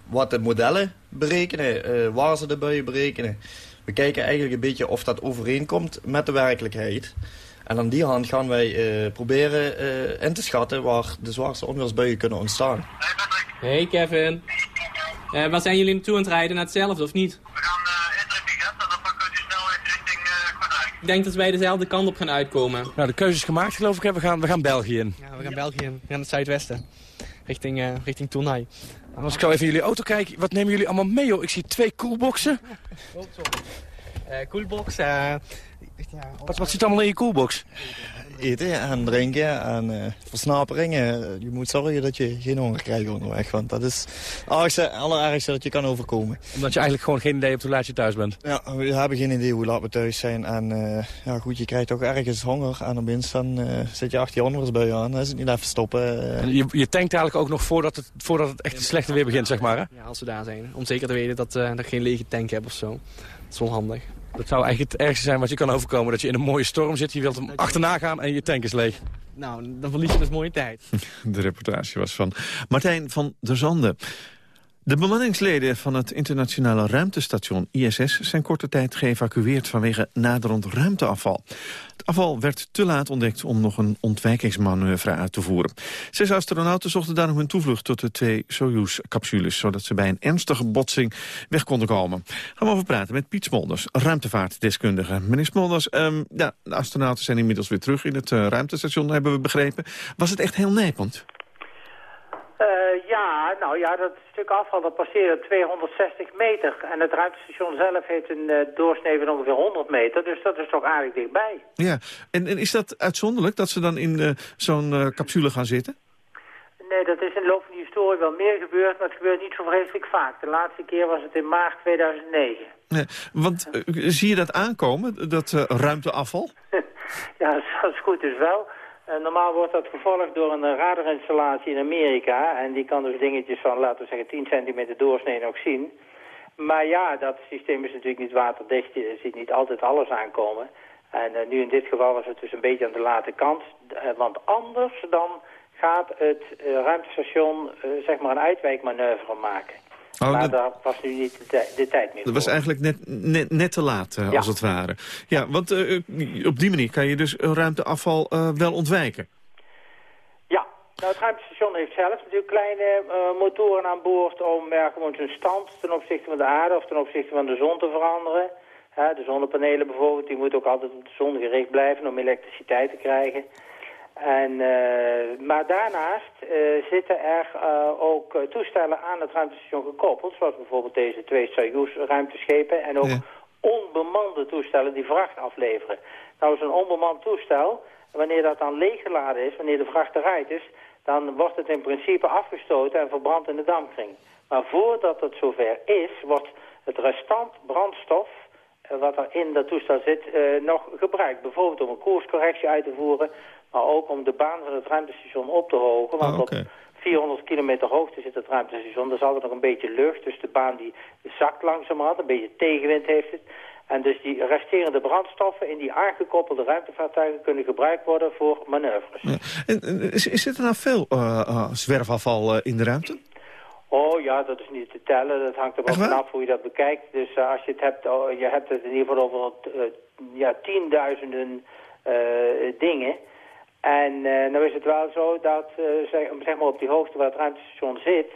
wat de modellen berekenen, waar ze de buien berekenen. We kijken eigenlijk een beetje of dat overeenkomt met de werkelijkheid. En aan die hand gaan wij uh, proberen uh, in te schatten waar de zwaarste onweersbuien kunnen ontstaan. Hey Kevin. Uh, waar zijn jullie naartoe aan het rijden? Naar hetzelfde of niet? We gaan uh, in en dan pakken we snel richting Ik denk dat wij dezelfde kant op gaan uitkomen. Nou, de keuze is gemaakt geloof ik. We gaan, we gaan België in. Ja, we gaan België in. We gaan het zuidwesten richting, eh, richting Tournai. Als ik zo even in jullie auto kijk, wat nemen jullie allemaal mee? Joh? Ik zie twee coolboxen. Eh, coolbox, eh, Wat, wat zit allemaal in je coolbox? Eten en drinken en eh, versnaperingen. Je moet zorgen dat je geen honger krijgt onderweg. Want dat is het ergste, allerergste dat je kan overkomen. Omdat je eigenlijk gewoon geen idee hebt hoe laat je thuis bent. Ja, we hebben geen idee hoe laat we thuis zijn. En eh, ja, goed, je krijgt toch ergens honger. En opeens dan eh, zit je achter je onweersbui aan. Dan is het niet even stoppen. En je, je tankt eigenlijk ook nog voordat het, voordat het echt het slechte weer begint, zeg maar. Hè? Ja, als we daar zijn. Om zeker te weten dat, eh, dat geen lege tank heb of zo. Dat is wel handig. Dat zou eigenlijk het ergste zijn wat je kan overkomen. Dat je in een mooie storm zit, je wilt hem achterna gaan en je tank is leeg. Nou, dan verlies je dus mooie tijd. De reportage was van Martijn van der Zanden. De bemanningsleden van het internationale ruimtestation ISS... zijn korte tijd geëvacueerd vanwege naderend ruimteafval. Het afval werd te laat ontdekt om nog een ontwijkingsmanoeuvre uit te voeren. Zes astronauten zochten daarom hun toevlucht tot de twee Soyuz-capsules... zodat ze bij een ernstige botsing weg konden komen. Gaan we over praten met Piet Smolders, ruimtevaartdeskundige. Meneer Smolders, ehm, ja, de astronauten zijn inmiddels weer terug in het eh, ruimtestation, hebben we begrepen. Was het echt heel nijpend? Eh, ja, nou ja, dat stuk afval dat passeerde 260 meter. En het ruimtestation zelf heeft een eh, doorsnee van ongeveer 100 meter. Dus dat is toch aardig dichtbij. Ja, en, en is dat uitzonderlijk dat ze dan in eh, zo'n capsule gaan zitten? Nee, dat is in de loop van de historie wel meer gebeurd, maar het gebeurt niet zo vreselijk vaak. De laatste keer was het in maart 2009. Nee, want zie je dat aankomen, dat ruimteafval? Ja, als het goed is wel. Eh, normaal wordt dat gevolgd door een eh, radarinstallatie in Amerika. En die kan dus dingetjes van, laten we zeggen, 10 centimeter doorsnee nog zien. Maar ja, dat systeem is natuurlijk niet waterdicht. Je ziet niet altijd alles aankomen. En eh, nu in dit geval was het dus een beetje aan de late kant. Want anders dan gaat het ruimtestation zeg maar een uitwijkmanoeuvre maken. Oh, maar dat- daar was nu niet de, de tijd meer Dat was eigenlijk net, net, net te laat, eh, Ja. als het ware. Ja, want eh, op die manier kan je dus ruimteafval eh, wel ontwijken. Ja, nou, het ruimtestation heeft zelf natuurlijk kleine eh, motoren aan boord om gewoon zijn stand ten opzichte van de aarde of ten opzichte van de zon te veranderen. De zonnepanelen bijvoorbeeld, die moeten ook altijd op de zon gericht blijven om elektriciteit te krijgen. En, eh, maar daarnaast eh, zitten er eh, ook toestellen aan het ruimtestation gekoppeld, zoals bijvoorbeeld deze twee Soyuz-ruimteschepen en ook onbemande toestellen die vracht afleveren. Nou, zo'n onbemand toestel, wanneer dat dan leeggeladen is, wanneer de vracht eruit is, dan wordt het in principe afgestoten en verbrandt in de dampkring. Maar voordat het zover is, wordt het restant brandstof wat er in dat toestel zit nog gebruikt. Bijvoorbeeld om een koerscorrectie uit te voeren, maar ook om de baan van het ruimtestation op te hogen. Want op 400 kilometer hoogte zit het ruimtestation. Daar is altijd nog een beetje lucht, dus de baan die zakt langzamerhand, een beetje tegenwind heeft het. En dus die resterende brandstoffen in die aangekoppelde ruimtevaartuigen kunnen gebruikt worden voor manoeuvres. En is, is er nou veel eh, zwerfafval eh, in de ruimte? Oh ja, dat is niet te tellen. Dat hangt er wel vanaf hoe je dat bekijkt. Dus als je het hebt, oh, je hebt het in ieder geval over ja, tienduizenden dingen. En uh, nou is het wel zo dat, uh, zeg, zeg, maar op die hoogte waar het ruimtestation zit,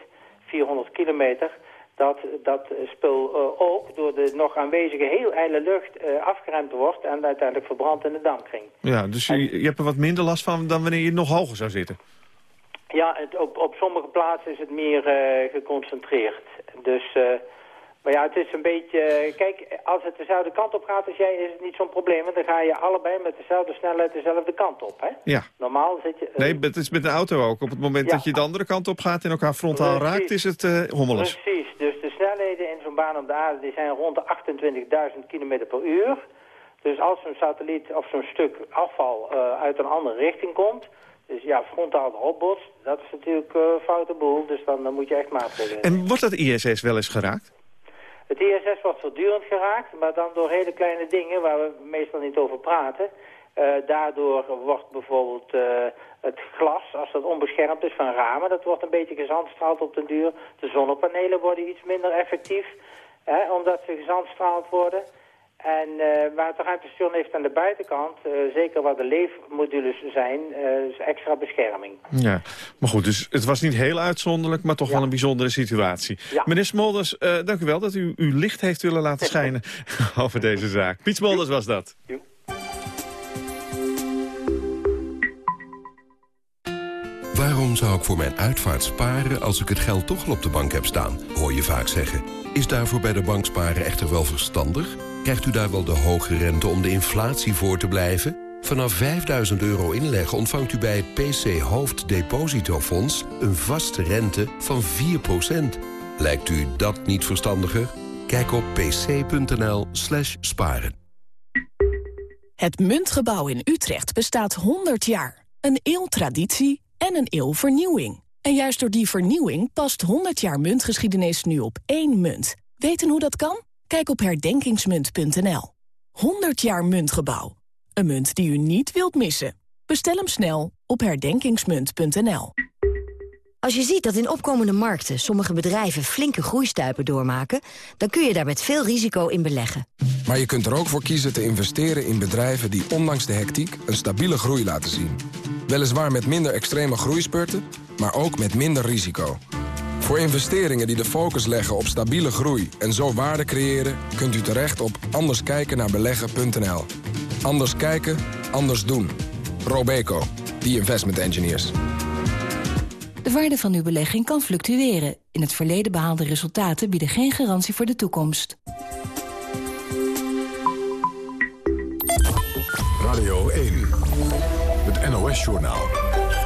400 kilometer, dat dat spul uh, ook door de nog aanwezige heel ijle lucht afgeremd wordt en uiteindelijk verbrandt in de dampkring. Ja, dus je, je hebt er wat minder last van dan wanneer je nog hoger zou zitten. Ja, het, op, op sommige plaatsen is het meer geconcentreerd. Dus, maar ja, het is een beetje... Kijk, als het dezelfde kant op gaat als jij, is het niet zo'n probleem. Want dan ga je allebei met dezelfde snelheid dezelfde kant op, hè? Ja. Normaal zit je... Uh, nee, het is met een auto ook. Op het moment ja. dat je de andere kant op gaat en elkaar frontaal Precies. raakt, is het uh, hommeles. Precies. Dus de snelheden in zo'n baan op de aarde, die zijn rond de 28.000 km per uur. Dus als zo'n satelliet of zo'n stuk afval uh, uit een andere richting komt... Dus ja, frontaal erop botst, dat is natuurlijk een foute boel. Dus dan, dan moet je echt maatregelen En wordt dat ISS wel eens geraakt? Het ISS wordt voortdurend geraakt, maar dan door hele kleine dingen waar we meestal niet over praten. Uh, daardoor wordt bijvoorbeeld uh, het glas, als dat onbeschermd is van ramen, dat wordt een beetje gezandstraald op den duur. De zonnepanelen worden iets minder effectief, hè, omdat ze gezandstraald worden. En uh, waar het ruimtestation heeft aan de buitenkant, uh, zeker waar de leefmodules zijn, uh, is extra bescherming. Ja, maar goed, dus het was niet heel uitzonderlijk, maar toch ja. wel een bijzondere situatie. Ja. Meneer Smolders, dank u wel dat u uw licht heeft willen laten schijnen over deze zaak. Piet Smolders was dat. Jo. Waarom Waarom zou ik voor mijn uitvaart sparen als ik het geld toch al op de bank heb staan? Hoor je vaak zeggen. Is daarvoor bij de bank sparen echter wel verstandig? Krijgt u daar wel de hoge rente om de inflatie voor te blijven? Vanaf 5000 euro inleggen ontvangt u bij het PC Hoofddepositofonds... een vaste rente van 4%. Lijkt u dat niet verstandiger? Kijk op pc.nl slash sparen. Het Muntgebouw in Utrecht bestaat 100 jaar. Een eeuw traditie en een eeuw vernieuwing. En juist door die vernieuwing past 100 jaar muntgeschiedenis nu op één munt. Weten hoe dat kan? Kijk op herdenkingsmunt.nl. 100 jaar Muntgebouw. Een munt die u niet wilt missen. Bestel hem snel op herdenkingsmunt.nl. Als je ziet dat in opkomende markten sommige bedrijven flinke groeistuipen doormaken... dan kun je daar met veel risico in beleggen. Maar je kunt er ook voor kiezen te investeren in bedrijven die ondanks de hectiek een stabiele groei laten zien. Weliswaar met minder extreme groeispurten, maar ook met minder risico. Voor investeringen die de focus leggen op stabiele groei en zo waarde creëren... kunt u terecht op anderskijkennaarbeleggen.nl. Anders kijken, anders doen. Robeco, the investment engineers. De waarde van uw belegging kan fluctueren. In het verleden behaalde resultaten bieden geen garantie voor de toekomst. Radio 1, het NOS-journaal.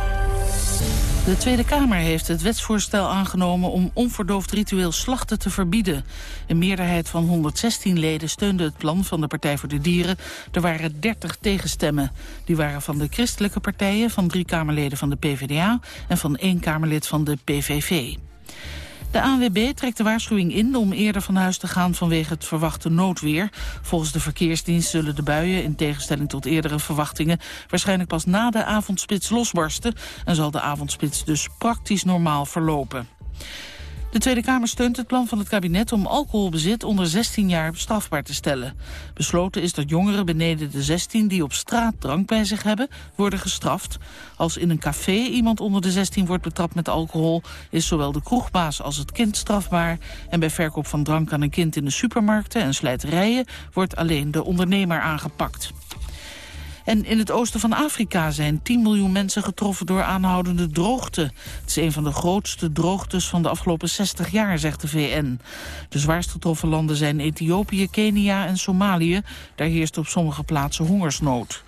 De Tweede Kamer heeft het wetsvoorstel aangenomen om onverdoofd ritueel slachten te verbieden. Een meerderheid van 116 leden steunde het plan van de Partij voor de Dieren. Er waren 30 tegenstemmen. Die waren van de christelijke partijen, van drie Kamerleden van de PvdA en van één Kamerlid van de PVV. De ANWB trekt de waarschuwing in om eerder van huis te gaan vanwege het verwachte noodweer. Volgens de verkeersdienst zullen de buien, in tegenstelling tot eerdere verwachtingen, waarschijnlijk pas na de avondspits losbarsten en zal de avondspits dus praktisch normaal verlopen. De Tweede Kamer steunt het plan van het kabinet om alcoholbezit onder 16 jaar strafbaar te stellen. Besloten is dat jongeren beneden de 16 die op straat drank bij zich hebben, worden gestraft. Als in een café iemand onder de 16 wordt betrapt met alcohol, is zowel de kroegbaas als het kind strafbaar. En bij verkoop van drank aan een kind in de supermarkten en slijterijen wordt alleen de ondernemer aangepakt. En in het oosten van Afrika zijn 10 miljoen mensen getroffen door aanhoudende droogte. Het is een van de grootste droogtes van de afgelopen 60 jaar, zegt de VN. De zwaarst getroffen landen zijn Ethiopië, Kenia en Somalië. Daar heerst op sommige plaatsen hongersnood.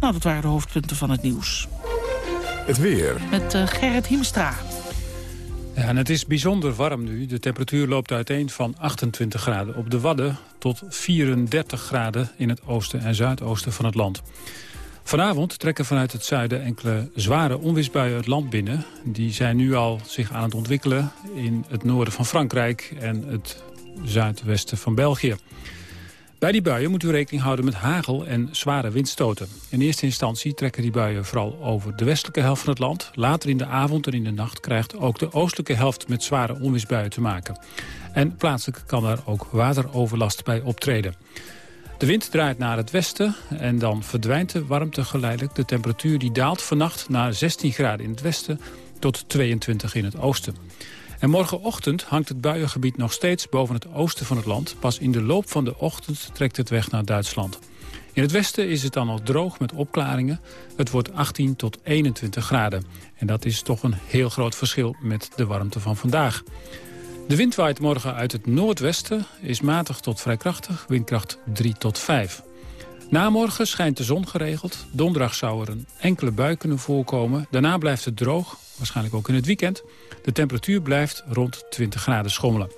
Nou, dat waren de hoofdpunten van het nieuws. Het weer. Met uh, Gerrit Hiemstra. Ja, het is bijzonder warm nu. De temperatuur loopt uiteen van 28 graden op de Wadden... tot 34 graden in het oosten en zuidoosten van het land. Vanavond trekken vanuit het zuiden enkele zware onweersbuien het land binnen. Die zijn nu al zich aan het ontwikkelen in het noorden van Frankrijk... en het zuidwesten van België. Bij die buien moet u rekening houden met hagel en zware windstoten. In eerste instantie trekken die buien vooral over de westelijke helft van het land. Later in de avond en in de nacht krijgt ook de oostelijke helft met zware onweersbuien te maken. En plaatselijk kan daar ook wateroverlast bij optreden. De wind draait naar het westen en dan verdwijnt de warmte geleidelijk. De temperatuur die daalt vannacht naar 16 graden in het westen tot 22 in het oosten. En morgenochtend hangt het buiengebied nog steeds boven het oosten van het land. Pas in de loop van de ochtend trekt het weg naar Duitsland. In het westen is het dan al droog met opklaringen. Het wordt 18 tot 21 graden. En dat is toch een heel groot verschil met de warmte van vandaag. De wind waait morgen uit het noordwesten, is matig tot vrij krachtig, windkracht 3 tot 5. Na morgen schijnt de zon geregeld. Donderdag zou er een enkele bui kunnen voorkomen. Daarna blijft het droog, waarschijnlijk ook in het weekend. De temperatuur blijft rond 20 graden schommelen.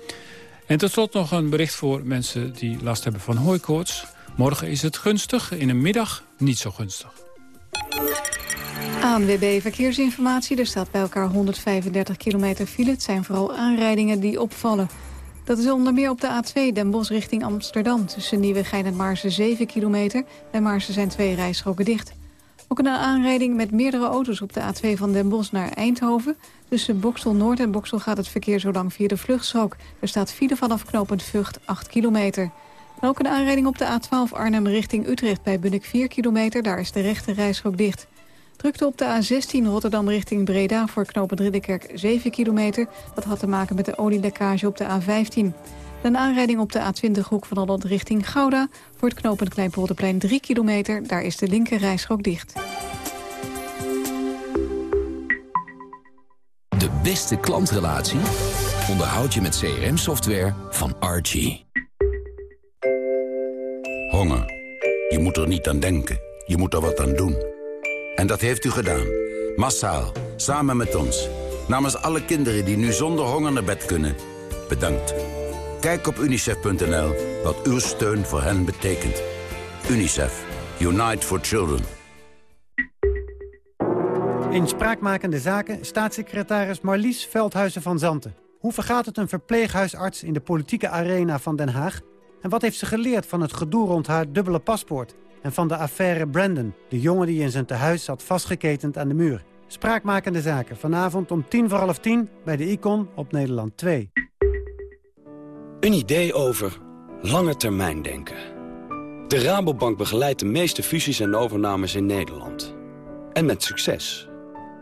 En tot slot nog een bericht voor mensen die last hebben van hooikoorts. Morgen is het gunstig, in de middag niet zo gunstig. ANWB Verkeersinformatie. Er staat bij elkaar 135 kilometer file. Het zijn vooral aanrijdingen die opvallen. Dat is onder meer op de A2 Den Bosch richting Amsterdam. Tussen Nieuwegein en Maarsen 7 kilometer. Bij Maarsen zijn twee rijstroken dicht. Ook een aanrijding met meerdere auto's op de A2 van Den Bosch naar Eindhoven. Tussen Boksel Noord en Boksel gaat het verkeer zo lang via de vluchtstrook. Er staat file vanaf knooppunt Vught 8 kilometer. Ook een aanrijding op de A12 Arnhem richting Utrecht bij Bunnik 4 kilometer. Daar is de rechte rijstrook dicht. Drukte op de A16 Rotterdam richting Breda voor knooppunt Ridderkerk 7 kilometer. Dat had te maken met de olielekkage op de A15. Een aanrijding op de A20 Hoek van Holland richting Gouda. Voor het knooppunt Kleinpolderplein 3 kilometer. Daar is de linker rijstrook dicht. Beste klantrelatie onderhoud je met CRM-software van Archie. Honger. Je moet er niet aan denken. Je moet er wat aan doen. En dat heeft u gedaan. Massaal. Samen met ons. Namens alle kinderen die nu zonder honger naar bed kunnen. Bedankt. Kijk op unicef.nl wat uw steun voor hen betekent. UNICEF. Unite for Children. In Spraakmakende Zaken staatssecretaris Marlies Veldhuizen van Zanten. Hoe vergaat het een verpleeghuisarts in de politieke arena van Den Haag? En wat heeft ze geleerd van het gedoe rond haar dubbele paspoort? En van de affaire Brandon, de jongen die in zijn tehuis zat vastgeketend aan de muur? Spraakmakende Zaken, vanavond om tien voor half tien bij de Icon op Nederland 2. Een idee over lange termijn denken. De Rabobank begeleidt de meeste fusies en overnames in Nederland. En met succes.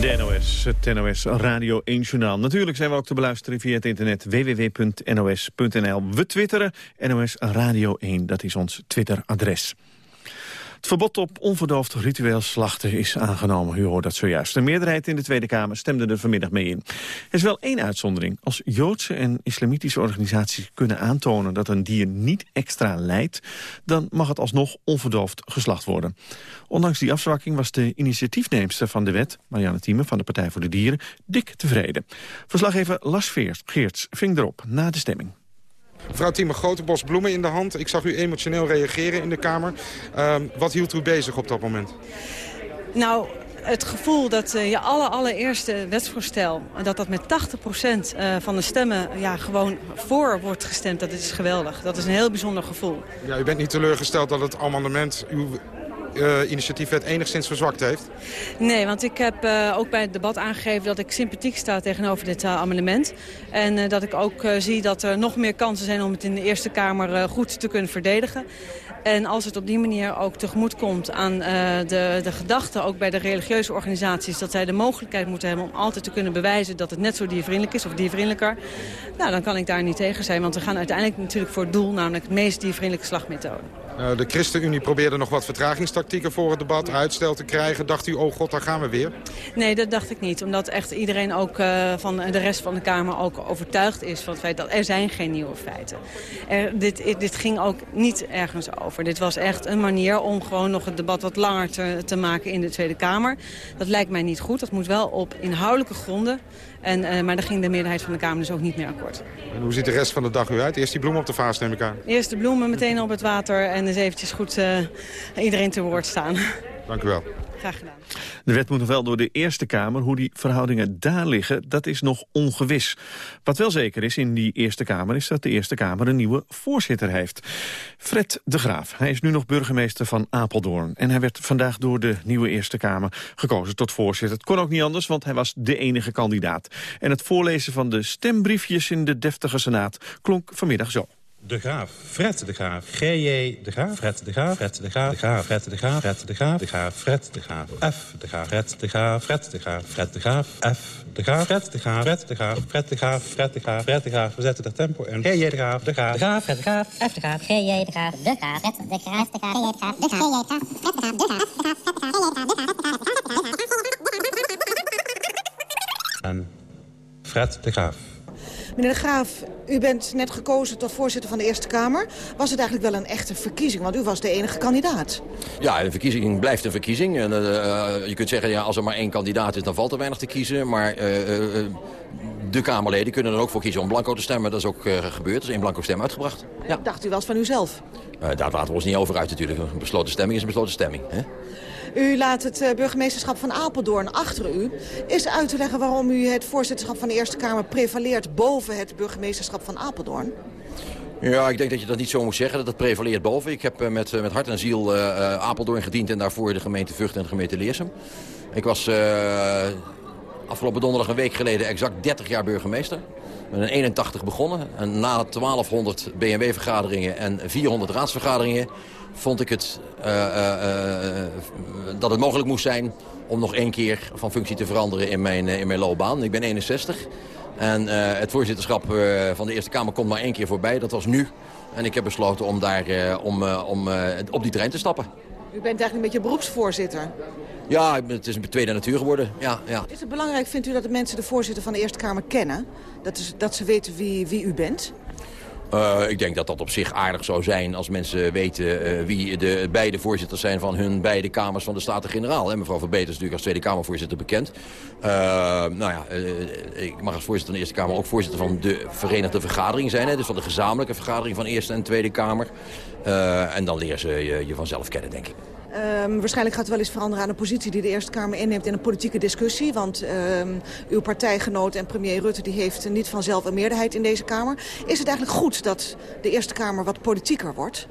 De NOS, het NOS Radio 1 Journaal. Natuurlijk zijn we ook te beluisteren via het internet www.nos.nl. We twitteren NOS Radio 1, dat is ons Twitteradres. Het verbod op onverdoofd ritueel slachten is aangenomen. U hoort dat zojuist. De meerderheid in de Tweede Kamer stemde er vanmiddag mee in. Er is wel één uitzondering. Als Joodse en islamitische organisaties kunnen aantonen... dat een dier niet extra lijdt... dan mag het alsnog onverdoofd geslacht worden. Ondanks die afzwakking was de initiatiefneemster van de wet... Marianne Thieme van de Partij voor de Dieren, dik tevreden. Verslaggever Las Geerts ving erop na de stemming. Mevrouw Thieme, grote bos bloemen in de hand. Ik zag u emotioneel reageren in de Kamer. Uh, wat hield u bezig op dat moment? Nou, het gevoel dat uh, je alle allereerste wetsvoorstel... dat dat met 80% uh, van de stemmen ja, gewoon voor wordt gestemd... dat is geweldig. Dat is een heel bijzonder gevoel. Ja, u bent niet teleurgesteld dat het amendement... uw uh, initiatiefwet enigszins verzwakt heeft? Nee, want ik heb uh, ook bij het debat aangegeven dat ik sympathiek sta tegenover dit uh, amendement. En dat ik ook zie dat er nog meer kansen zijn om het in de Eerste Kamer goed te kunnen verdedigen. En als het op die manier ook tegemoet komt aan de, de gedachte... ook bij de religieuze organisaties... dat zij de mogelijkheid moeten hebben om altijd te kunnen bewijzen... dat het net zo diervriendelijk is of diervriendelijker... nou, dan kan ik daar niet tegen zijn. Want we gaan uiteindelijk natuurlijk voor het doel... namelijk het meest diervriendelijke slagmethode. Uh, de ChristenUnie probeerde nog wat vertragingstactieken voor het debat... uitstel te krijgen. Dacht u, oh god, daar gaan we weer? Nee, dat dacht ik niet. Omdat echt iedereen ook uh, van de rest van de Kamer ook overtuigd is... van het feit dat er zijn geen nieuwe feiten. Er, dit, dit ging ook niet ergens over. Dit was echt een manier om gewoon nog het debat wat langer te, te maken in de Tweede Kamer. Dat lijkt mij niet goed. Dat moet wel op inhoudelijke gronden. En, uh, maar daar ging de meerderheid van de Kamer dus ook niet mee akkoord. En hoe ziet de rest van de dag u uit? Eerst die bloemen op de vaas neem ik aan. Eerst de bloemen meteen op het water en eens eventjes goed uh, iedereen te woord staan. Dank u wel. Gedaan. De wet moet nog wel door de Eerste Kamer. Hoe die verhoudingen daar liggen, dat is nog ongewis. Wat wel zeker is in die Eerste Kamer... is dat de Eerste Kamer een nieuwe voorzitter heeft. Fred de Graaf. Hij is nu nog burgemeester van Apeldoorn. En hij werd vandaag door de nieuwe Eerste Kamer gekozen tot voorzitter. Het kon ook niet anders, want hij was de enige kandidaat. En het voorlezen van de stembriefjes in de deftige Senaat klonk vanmiddag zo. De Graaf, Fred de Graaf, G.J. de Graaf, Fred de Graaf, Fred de Graaf, de Graaf, Fred de Graaf, Fred de Graaf, de Graaf, Fred de Graaf, F de Graaf, Fred de Graaf, Fred de Graaf, Fred de Graaf, F de Graaf, Fred de Graaf, Fred de Graaf, Fred de Graaf, Fred de Graaf, Fred de Graaf. We zetten er tempo in. G.J. de Graaf, de Graaf, de Graaf, Fred de Graaf, F de Graaf, G.J. de Graaf, de Graaf, Fred de Graaf, de Graaf, G.J. de Graaf, de Graaf, G.J. de Graaf, Fred de Graaf, de Graaf, de Graaf, Fred de Graaf, de Graaf, En Fred de Graaf. Meneer de Graaf, u bent net gekozen tot voorzitter van de Eerste Kamer. Was het eigenlijk wel een echte verkiezing? Want u was de enige kandidaat. Ja, een verkiezing blijft een verkiezing. En, uh, je kunt zeggen, ja, als er maar één kandidaat is, dan valt er weinig te kiezen. Maar uh, de Kamerleden kunnen er ook voor kiezen om blanco te stemmen. Dat is ook gebeurd. Er is één blanco stem uitgebracht. Ja. Dacht u wel eens van uzelf? daar laten we ons niet over uit natuurlijk. Een besloten stemming is een besloten stemming. Hè? U laat het uh, burgemeesterschap van Apeldoorn achter u. Is uit te leggen waarom u het voorzitterschap van de Eerste Kamer prevaleert boven het burgemeesterschap van Apeldoorn? Ja, ik denk dat je dat niet zo moet zeggen, dat het prevaleert boven. Ik heb uh, met, met hart en ziel Apeldoorn gediend en daarvoor de gemeente Vught en de gemeente Leersum. Ik was afgelopen donderdag een week geleden exact 30 jaar burgemeester. Met een 81 begonnen en na 1200 BMW-vergaderingen en 400 raadsvergaderingen vond ik het, uh, uh, dat het mogelijk moest zijn om nog één keer van functie te veranderen in mijn, in mijn loopbaan. Ik ben 61 en het voorzitterschap van de Eerste Kamer komt maar één keer voorbij. Dat was nu. En ik heb besloten om, daar, om, om op die trein te stappen. U bent eigenlijk een beetje beroepsvoorzitter. Ja, het is een tweede natuur geworden. Ja, ja. Is het belangrijk, vindt u, dat de mensen de voorzitter van de Eerste Kamer kennen? Dat, is, dat ze weten wie, wie u bent? Uh, ik denk dat dat op zich aardig zou zijn als mensen weten uh, wie de beide voorzitters zijn van hun beide kamers van de Staten-Generaal. Mevrouw Verbeter is natuurlijk als Tweede Kamervoorzitter bekend. Uh, nou ja, ik mag als voorzitter van de Eerste Kamer ook voorzitter van de Verenigde Vergadering zijn. Hè, dus van de gezamenlijke vergadering van Eerste en Tweede Kamer. en dan leren ze je, je vanzelf kennen, denk ik. Um, waarschijnlijk gaat het wel eens veranderen aan de positie die de Eerste Kamer inneemt in een politieke discussie. Want um, uw partijgenoot en premier Rutte die heeft niet vanzelf een meerderheid in deze Kamer. Is het eigenlijk goed dat de Eerste Kamer wat politieker wordt?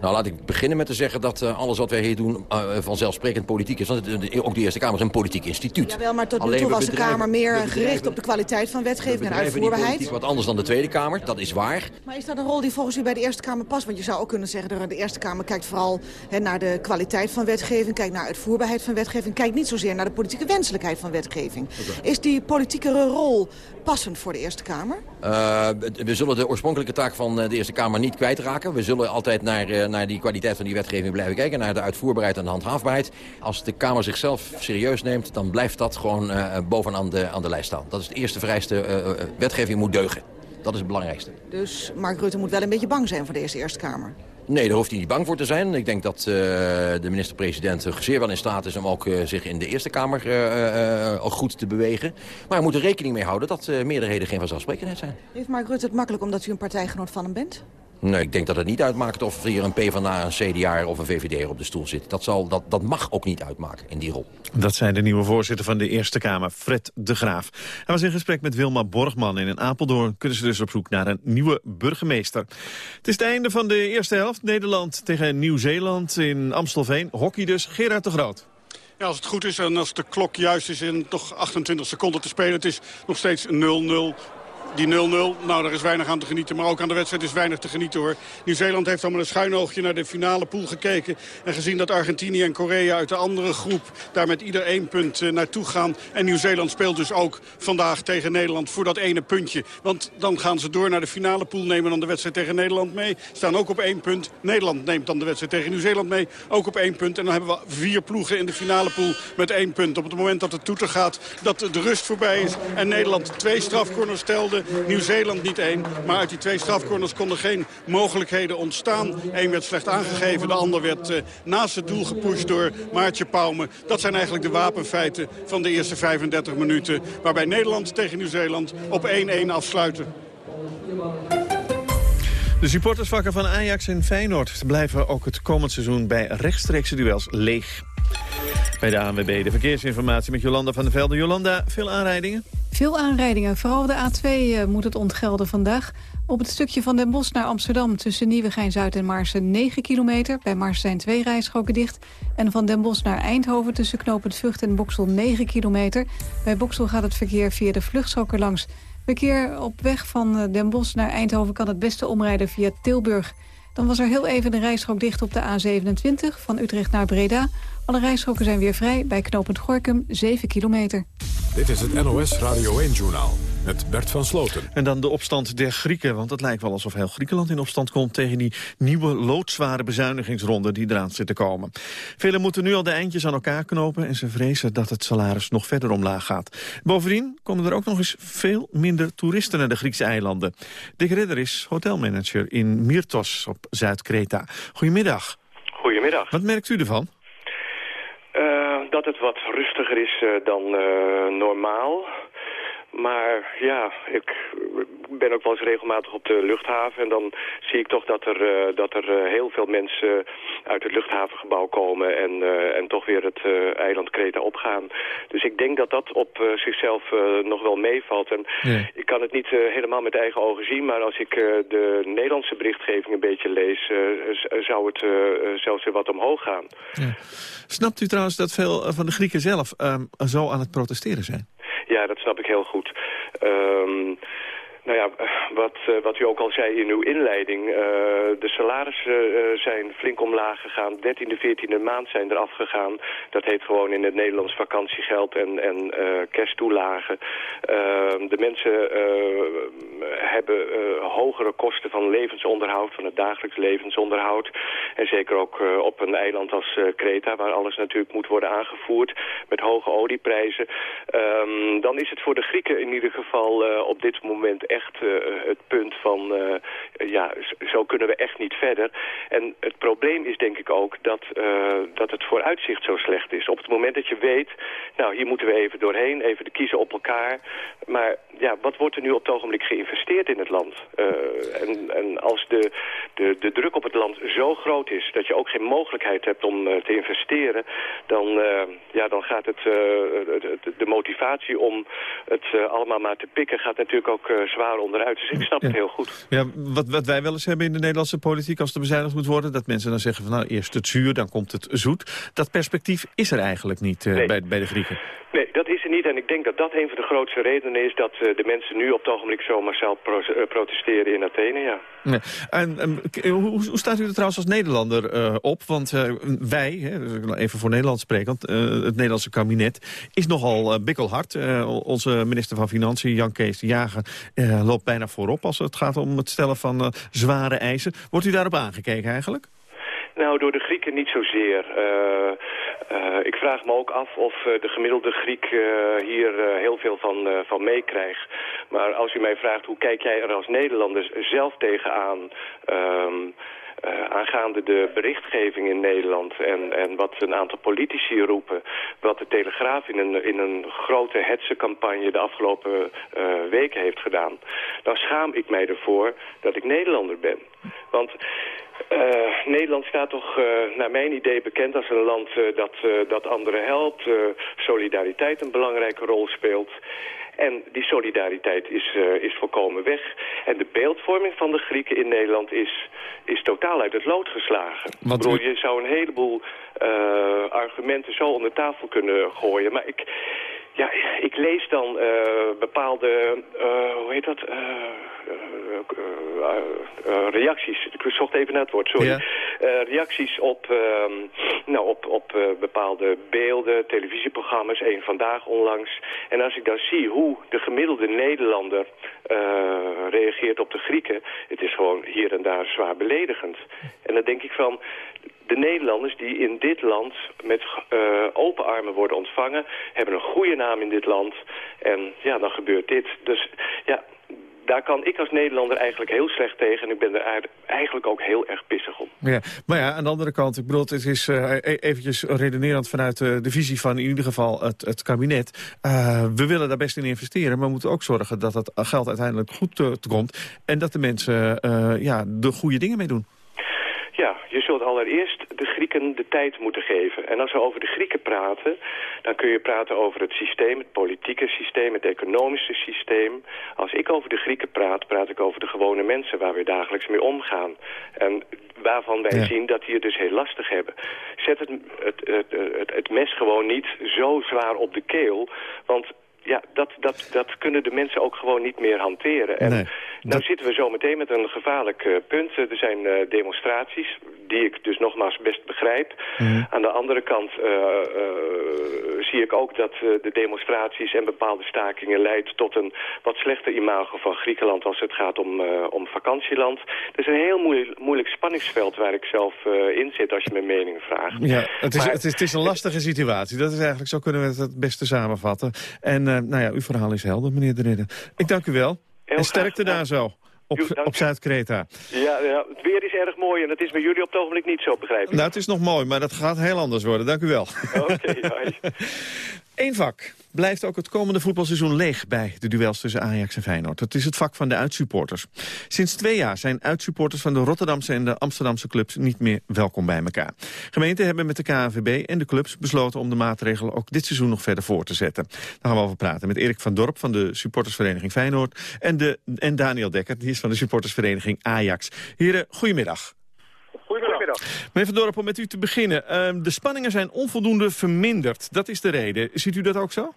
Nou, laat ik beginnen met te zeggen dat uh, alles wat wij hier doen uh, vanzelfsprekend politiek is. Want de, ook de Eerste Kamer is een politiek instituut. Jawel, maar tot nu toe was de Kamer meer gericht op de kwaliteit van wetgeving en uitvoerbaarheid. is wat anders dan de Tweede Kamer, dat is waar. Maar is dat een rol die volgens u bij de Eerste Kamer past? Want je zou ook kunnen zeggen, de Eerste Kamer kijkt vooral he, naar de kwaliteit van wetgeving, kijkt naar uitvoerbaarheid van wetgeving, kijkt niet zozeer naar de politieke wenselijkheid van wetgeving. Okay. Is die politiekere rol passend voor de Eerste Kamer? Uh, we zullen de oorspronkelijke taak van de Eerste Kamer niet kwijtraken. We zullen altijd naar, naar die kwaliteit van die wetgeving blijven kijken. Naar de uitvoerbaarheid en de handhaafbaarheid. Als de Kamer zichzelf serieus neemt, dan blijft dat gewoon uh, bovenaan de, aan de lijst staan. Dat is het eerste vereiste. Uh, wetgeving moet deugen. Dat is het belangrijkste. Dus Mark Rutte moet wel een beetje bang zijn voor deze Eerste Kamer? Nee, daar hoeft hij niet bang voor te zijn. Ik denk dat uh, de minister-president zeer wel in staat is om ook uh, zich in de Eerste Kamer uh, goed te bewegen. Maar hij moet er rekening mee houden dat meerderheden geen vanzelfsprekendheid zijn. Heeft Mark Rutte het makkelijk omdat u een partijgenoot van hem bent? Nee, ik denk dat het niet uitmaakt of hier een PvdA, een CDA of een VVD op de stoel zit. Dat, zal, dat, dat mag ook niet uitmaken in die rol. Dat zei de nieuwe voorzitter van de Eerste Kamer, Fred de Graaf. Hij was in gesprek met Wilma Borgman en in Apeldoorn kunnen ze dus op zoek naar een nieuwe burgemeester. Het is het einde van de eerste helft. Nederland tegen Nieuw-Zeeland in Amstelveen. Hockey dus, Gerard de Groot. Ja, als het goed is en als de klok juist is in toch 28 seconden te spelen. Het is nog steeds 0-0 die 0-0, nou, daar is weinig aan te genieten. Maar ook aan de wedstrijd is weinig te genieten, hoor. Nieuw-Zeeland heeft allemaal een schuin oogje naar de finale pool gekeken. En gezien dat Argentinië en Korea uit de andere groep... daar met ieder één punt uh, naartoe gaan. En Nieuw-Zeeland speelt dus ook vandaag tegen Nederland voor dat ene puntje. Want dan gaan ze door naar de finale pool, nemen dan de wedstrijd tegen Nederland mee. Staan ook op één punt. Nederland neemt dan de wedstrijd tegen Nieuw-Zeeland mee. Ook op één punt. En dan hebben we vier ploegen in de finale pool met één punt. Op het moment dat het toeter gaat, dat de rust voorbij is... en Nederland twee strafcorners stelde Nieuw-Zeeland niet één. Maar uit die twee strafcorners konden geen mogelijkheden ontstaan. Eén werd slecht aangegeven, de ander werd uh, naast het doel gepusht door Maartje Pauwme. Dat zijn eigenlijk de wapenfeiten van de eerste 35 minuten. Waarbij Nederland tegen Nieuw-Zeeland op 1-1 afsluiten. De supportersvakken van Ajax en Feyenoord blijven ook het komend seizoen bij rechtstreekse duels leeg. Bij de ANWB de verkeersinformatie met Jolanda van der Velde. Jolanda, veel aanrijdingen? Veel aanrijdingen. Vooral de A2 uh, moet het ontgelden vandaag. Op het stukje van Den Bosch naar Amsterdam tussen Nieuwegein-Zuid en Marsen 9 kilometer. Bij Marsen zijn twee rijstroken dicht. En van Den Bosch naar Eindhoven tussen knooppunt Vught en Boksel 9 kilometer. Bij Boksel gaat het verkeer via de vluchtstroken langs. Verkeer op weg van Den Bosch naar Eindhoven kan het beste omrijden via Tilburg. Dan was er heel even een rijstrook dicht op de A27 van Utrecht naar Breda. Alle rijstroken zijn weer vrij bij knooppunt Gorkum 7 kilometer. Dit is het NOS Radio 1-journaal met Bert van Sloten. En dan de opstand der Grieken, want het lijkt wel alsof heel Griekenland in opstand komt... tegen die nieuwe loodzware bezuinigingsronde die eraan zit te komen. Velen moeten nu al de eindjes aan elkaar knopen... en ze vrezen dat het salaris nog verder omlaag gaat. Bovendien komen er ook nog eens veel minder toeristen naar de Griekse eilanden. Dick Ridder is hotelmanager in Myrtos op Zuid-Kreta. Goedemiddag. Goedemiddag. Wat merkt u ervan? Dat het wat rustiger is uh, dan uh, normaal. Maar ja, ik ben ook wel eens regelmatig op de luchthaven. En dan zie ik toch dat er, uh, dat er uh, heel veel mensen uit het luchthavengebouw komen. En, uh, en toch weer het eiland Kreta opgaan. Dus ik denk dat dat op zichzelf nog wel meevalt. En nee. ik kan het niet helemaal met eigen ogen zien. Maar als ik de Nederlandse berichtgeving een beetje lees... zou het zelfs weer wat omhoog gaan. Ja. Snapt u trouwens dat veel van de Grieken zelf um, zo aan het protesteren zijn? Ja, dat snap ik heel goed. Um, nou ja, wat, uh, wat u ook al zei in uw inleiding. Uh, de salarissen zijn flink omlaag gegaan. 13e, 14e maand zijn er afgegaan. Dat heet gewoon in het Nederlands vakantiegeld en, en kersttoelagen. Ehm, de mensen hebben hogere kosten van levensonderhoud, van het dagelijks levensonderhoud. En zeker ook op een eiland als Kreta, waar alles natuurlijk moet worden aangevoerd met hoge olieprijzen. Um, dan is het voor de Grieken in ieder geval op dit moment echt uh, het punt van, uh, ja, zo kunnen we echt niet verder. En het probleem is denk ik ook dat, uh, dat het vooruitzicht zo slecht is. Op het moment dat je weet, nou hier moeten we even doorheen, even de kiezen op elkaar. Maar ja, wat wordt er nu op het ogenblik geïnvesteerd in het land? en, en als de, de, de druk op het land zo groot is dat je ook geen mogelijkheid hebt om te investeren, dan, ja, dan gaat het, de motivatie om het allemaal maar te pikken gaat natuurlijk ook zwaar onderuit. Dus ik snap ja. het heel goed. Ja, wat, wat wij wel eens hebben in de Nederlandse politiek als er bezuinigd moet worden... dat mensen dan zeggen van nou eerst het zuur, dan komt het zoet. Dat perspectief is er eigenlijk niet uh, nee. bij, bij de Grieken. Nee, dat is er niet. En ik denk dat dat een van de grootste redenen is... dat uh, de mensen nu op het ogenblik zo massaal pro uh, protesteren in Athene, ja. En, en hoe, hoe, staat u er trouwens als Nederlander uh, op? Want uh, wij, hè, even voor Nederland spreken, uh, het Nederlandse kabinet is nogal bikkelhard. Onze minister van Financiën, Jan Kees de Jager, loopt bijna voorop als het gaat om het stellen van zware eisen. Wordt u daarop aangekeken eigenlijk? Nou, door de Grieken niet zozeer. Uh, ik vraag me ook af of uh, de gemiddelde Griek uh, hier heel veel van, van meekrijgt. Maar als u mij vraagt, hoe kijk jij er als Nederlander zelf tegenaan... Um, aangaande de berichtgeving in Nederland en, en wat een aantal politici roepen... wat de Telegraaf in een, in een grote hetsencampagne de afgelopen weken heeft gedaan... dan schaam ik mij ervoor dat ik Nederlander ben. Want... Uh, Nederland staat toch uh, naar mijn idee bekend als een land uh, dat, dat anderen helpt, solidariteit een belangrijke rol speelt. En die solidariteit is, is volkomen weg. En de beeldvorming van de Grieken in Nederland is, is totaal uit het lood geslagen. Bedoel, je zou een heleboel argumenten zo onder tafel kunnen gooien. Maar ik, ja, ik lees dan uh, bepaalde, hoe heet dat, reacties. Ik zocht even naar het woord, sorry. Ja. reacties op, nou, op, op bepaalde beelden, televisieprogramma's, één vandaag onlangs. En als ik dan zie hoe de gemiddelde Nederlander reageert op de Grieken... het is gewoon hier en daar zwaar beledigend. En dan denk ik van... De Nederlanders die in dit land met uh, open armen worden ontvangen... hebben een goede naam in dit land. En ja, dan gebeurt dit. Dus ja, daar kan ik als Nederlander eigenlijk heel slecht tegen. En ik ben er eigenlijk ook heel erg pissig om. Ja, maar ja, aan de andere kant, ik bedoel, het is uh, eventjes redenerend vanuit uh, de visie van in ieder geval het, het kabinet. We willen daar best in investeren, maar we moeten ook zorgen dat dat geld uiteindelijk goed komt. En dat de mensen ja, de goede dingen mee doen. Ja, je zult allereerst de Grieken de tijd moeten geven. En als we over de Grieken praten, dan kun je praten over het systeem, het politieke systeem, het economische systeem. Als ik over de Grieken praat, praat ik over de gewone mensen waar we dagelijks mee omgaan. En waarvan wij ja. zien dat die het dus heel lastig hebben. Zet het, het, het, het, het mes gewoon niet zo zwaar op de keel, want ja, dat, dat, dat kunnen de mensen ook gewoon niet meer hanteren. En nee, nou zitten we zo meteen met een gevaarlijk uh, punt. Er zijn uh, demonstraties, die ik dus nogmaals best begrijp. Mhm. Aan de andere kant uh, zie zie ik ook dat de demonstraties en bepaalde stakingen leidt tot een wat slechter imago van Griekenland als het gaat om, om vakantieland. Het is een heel moeilijk, moeilijk spanningsveld waar ik zelf in zit als je mijn mening vraagt. Ja, het is, het, is, het is een lastige situatie. Dat is eigenlijk, zo kunnen we het het beste samenvatten. En nou ja, uw verhaal is helder, meneer De Ridder. Ik dank u wel. En sterkte daar zo op, op Zuid-Kreta. Ja, ja, het weer is erg mooi en dat is bij jullie op het ogenblik niet zo, begrijp ik. Nou, het is nog mooi, maar dat gaat heel anders worden. Dank u wel. Oké, Eén vak blijft ook het komende voetbalseizoen leeg bij de duels tussen Ajax en Feyenoord. Dat is het vak van de uitsupporters. Sinds twee jaar zijn uitsupporters van de Rotterdamse en de Amsterdamse clubs niet meer welkom bij elkaar. Gemeenten hebben met de KNVB en de clubs besloten om de maatregelen ook dit seizoen nog verder voor te zetten. Daar gaan we over praten met Erik van Dorp van de supportersvereniging Feyenoord en, de, en Daniel Dekker, die is van de supportersvereniging Ajax. Heren, goedemiddag. Meneer Van Dorp, om met u te beginnen. Ehm, de spanningen zijn onvoldoende verminderd. Dat is de reden. Ziet u dat ook zo?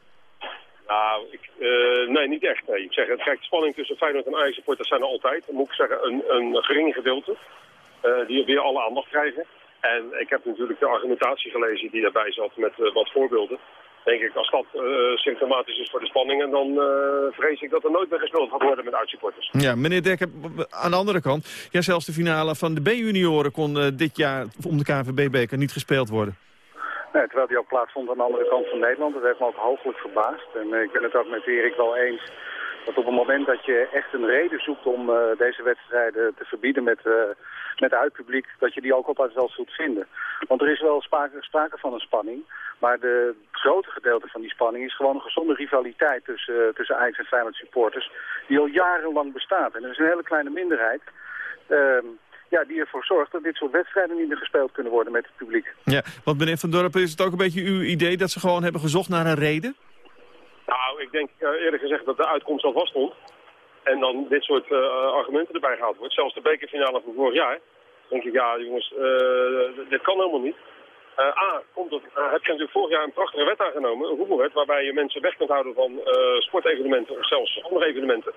Nou, ik, uh, nee, niet echt. Nee. Ik zeg, kijk, de spanning tussen Feyenoord en Ajax supporters zijn er altijd. Dan moet ik zeggen, een, een gering gedeelte. Uh, die weer alle aandacht krijgen. En ik heb natuurlijk de argumentatie gelezen die daarbij zat met uh, wat voorbeelden. Denk ik, als dat symptomatisch is voor de spanningen, dan vrees ik dat er nooit meer gespeeld gaat worden met uitsupporters. Ja, meneer Dekker, aan de andere kant, ja, zelfs de finale van de B-junioren kon dit jaar om de KNVB-beker niet gespeeld worden. Nee, terwijl die ook plaatsvond aan de andere kant van Nederland. Dat heeft me ook hooglijk verbaasd. En eh, ik ben het ook met Erik wel eens dat op het moment dat je echt een reden zoekt om uh, deze wedstrijden te verbieden met, uh, met uitpubliek, dat je die ook op wel zult vinden. Want er is wel sprake, van een spanning, maar de grote gedeelte van die spanning is gewoon een gezonde rivaliteit tussen, uh, tussen Ajax en Feyenoord supporters, die al jarenlang bestaat. En er is een hele kleine minderheid ehm, ja, die ervoor zorgt dat dit soort wedstrijden niet meer gespeeld kunnen worden met het publiek. Ja, want meneer Van Dorpen, is het ook een beetje uw idee dat ze gewoon hebben gezocht naar een reden? Nou, ik denk uh, eerlijk gezegd dat de uitkomst al vaststond. En dan dit soort uh, argumenten erbij gehaald wordt. Zelfs de bekerfinale van vorig jaar. denk ik, ja jongens, uh, dit kan helemaal niet. A, komt het, heb je natuurlijk vorig jaar een prachtige wet aangenomen, een voetbalwet, waarbij je mensen weg kunt houden van sportevenementen of zelfs andere evenementen.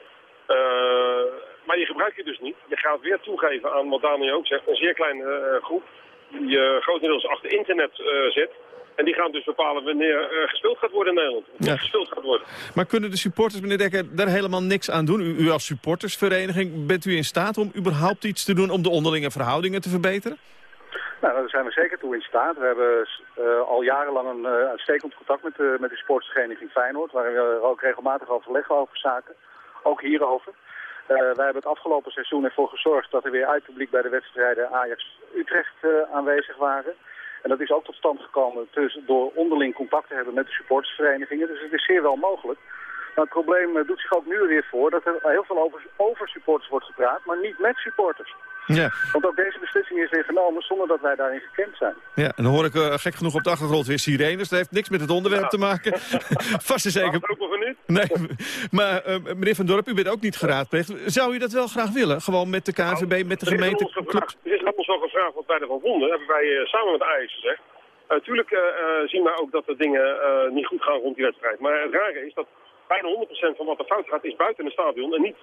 Maar die gebruik je dus niet. Je gaat weer toegeven aan wat Daniel ook zegt, een zeer kleine uh, groep die uh, grotendeels achter internet uh, zit. En die gaan dus bepalen wanneer gespeeld gaat worden in Nederland. Ja. Gespeeld gaat worden. Maar kunnen de supporters, meneer Dekker, daar helemaal niks aan doen? U, u, als supportersvereniging, bent u in staat om überhaupt iets te doen om de onderlinge verhoudingen te verbeteren? Nou, daar zijn we zeker toe in staat. We hebben al jarenlang een uitstekend contact met de, met de sportsvereniging Feyenoord, waar we ook regelmatig overleggen over zaken. Ook hierover. Uh, wij hebben het afgelopen seizoen ervoor gezorgd dat er weer uitpubliek bij de wedstrijden Ajax-Utrecht uh, aanwezig waren. En dat is ook tot stand gekomen tussen, door onderling contact te hebben met de supportersverenigingen. Dus het is zeer wel mogelijk. Maar het probleem uh, doet zich ook nu weer voor dat er heel veel over, over supporters wordt gepraat, maar niet met supporters. Ja. Want ook deze beslissing is weer genomen zonder dat wij daarin gekend zijn. Ja, en dan hoor ik uh, gek genoeg op de achtergrond weer sirenes. Dat heeft niks met het onderwerp te maken. Vast en zeker. Dat ook nog niet. Nee, maar uh, meneer Van Dorp, u bent ook niet geraadpleegd. Zou u dat wel graag willen? Gewoon met de KNVB, nou, met de gemeente? Is ons wel gevraagd wat wij ervan vonden. hebben wij uh, samen met Ajax gezegd. Natuurlijk zien wij ook dat de dingen niet goed gaan rond die wedstrijd. Maar het rare is dat bijna 100% van wat er fout gaat is buiten het stadion en niet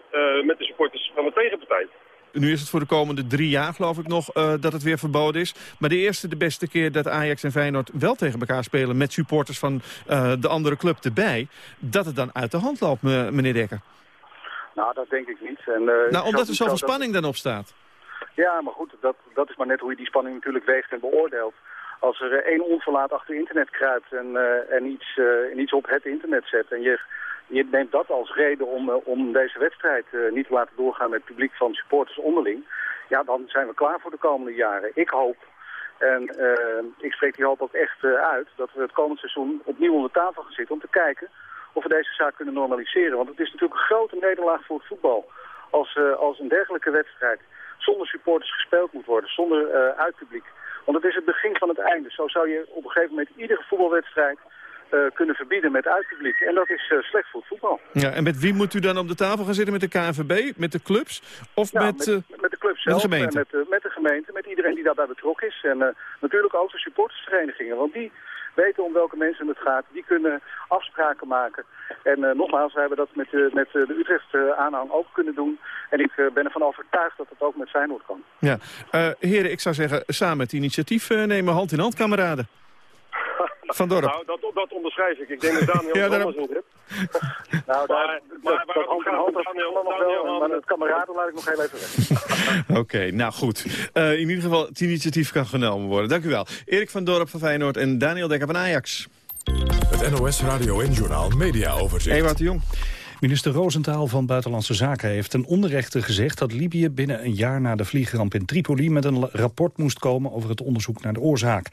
met de supporters van de tegenpartij. Nu is het voor de komende drie jaar, geloof ik nog, uh, dat het weer verboden is. Maar de eerste, de beste keer dat Ajax en Feyenoord wel tegen elkaar spelen... met supporters van uh, de andere club erbij... dat het dan uit de hand loopt, meneer Dekker. Nou, dat denk ik niet. En, uh, nou, omdat er zoveel spanning dan op staat. Ja, maar goed, dat, dat is maar net hoe je die spanning natuurlijk weegt en beoordeelt. Als er één onverlaat achter internet kruipt en, en, iets, en iets op het internet zet... en je je neemt dat als reden om, om deze wedstrijd niet te laten doorgaan met het publiek van supporters onderling. Ja, dan zijn we klaar voor de komende jaren. Ik hoop, en ik spreek die hoop ook echt uit, dat we het komend seizoen opnieuw onder tafel gaan zitten om te kijken of we deze zaak kunnen normaliseren. Want het is natuurlijk een grote nederlaag voor het voetbal. Als, als een dergelijke wedstrijd zonder supporters gespeeld moet worden, zonder uitpubliek. Want het is het begin van het einde. Zo zou je op een gegeven moment iedere voetbalwedstrijd uh, kunnen verbieden met uitpubliek. En dat is uh, slecht voor het voetbal. Ja, en met wie moet u dan op de tafel gaan zitten? Met de KNVB, met de clubs of ja, met, met, met, de clubs zelf, met de gemeente? Met, met, de gemeente, met iedereen die daarbij betrokken is. En natuurlijk ook de supportersverenigingen, want die weten om welke mensen het gaat. Die kunnen afspraken maken. En nogmaals, we hebben dat met, met de Utrecht-aanhang ook kunnen doen. En ik ben ervan overtuigd dat het ook met Feyenoord kan. Ja, heren, ik zou zeggen, samen het initiatief nemen, hand in hand, kameraden. Van Dorp. Nou, dat, dat onderschrijf ik. Ik denk dat Daniel Ja, daarom- anders in zit. Nou, daar, Maar- dat, maar dat hand gaat Daniel- nog Daniel wel. aan- Maar het kameraden laat ik nog heel even weg. Oké, nou goed. Eh, in ieder geval, het initiatief kan genomen worden. Dank u wel. Erik van Dorp van Feyenoord en Daniel Dekker van Ajax. Het NOS Radio en Journaal Media Overzicht. Ewout de Jong. Minister Roosentaal van Buitenlandse Zaken heeft ten onrechte gezegd dat Libië binnen een jaar na de vliegramp in Tripoli met een rapport moest komen over het onderzoek naar de oorzaak.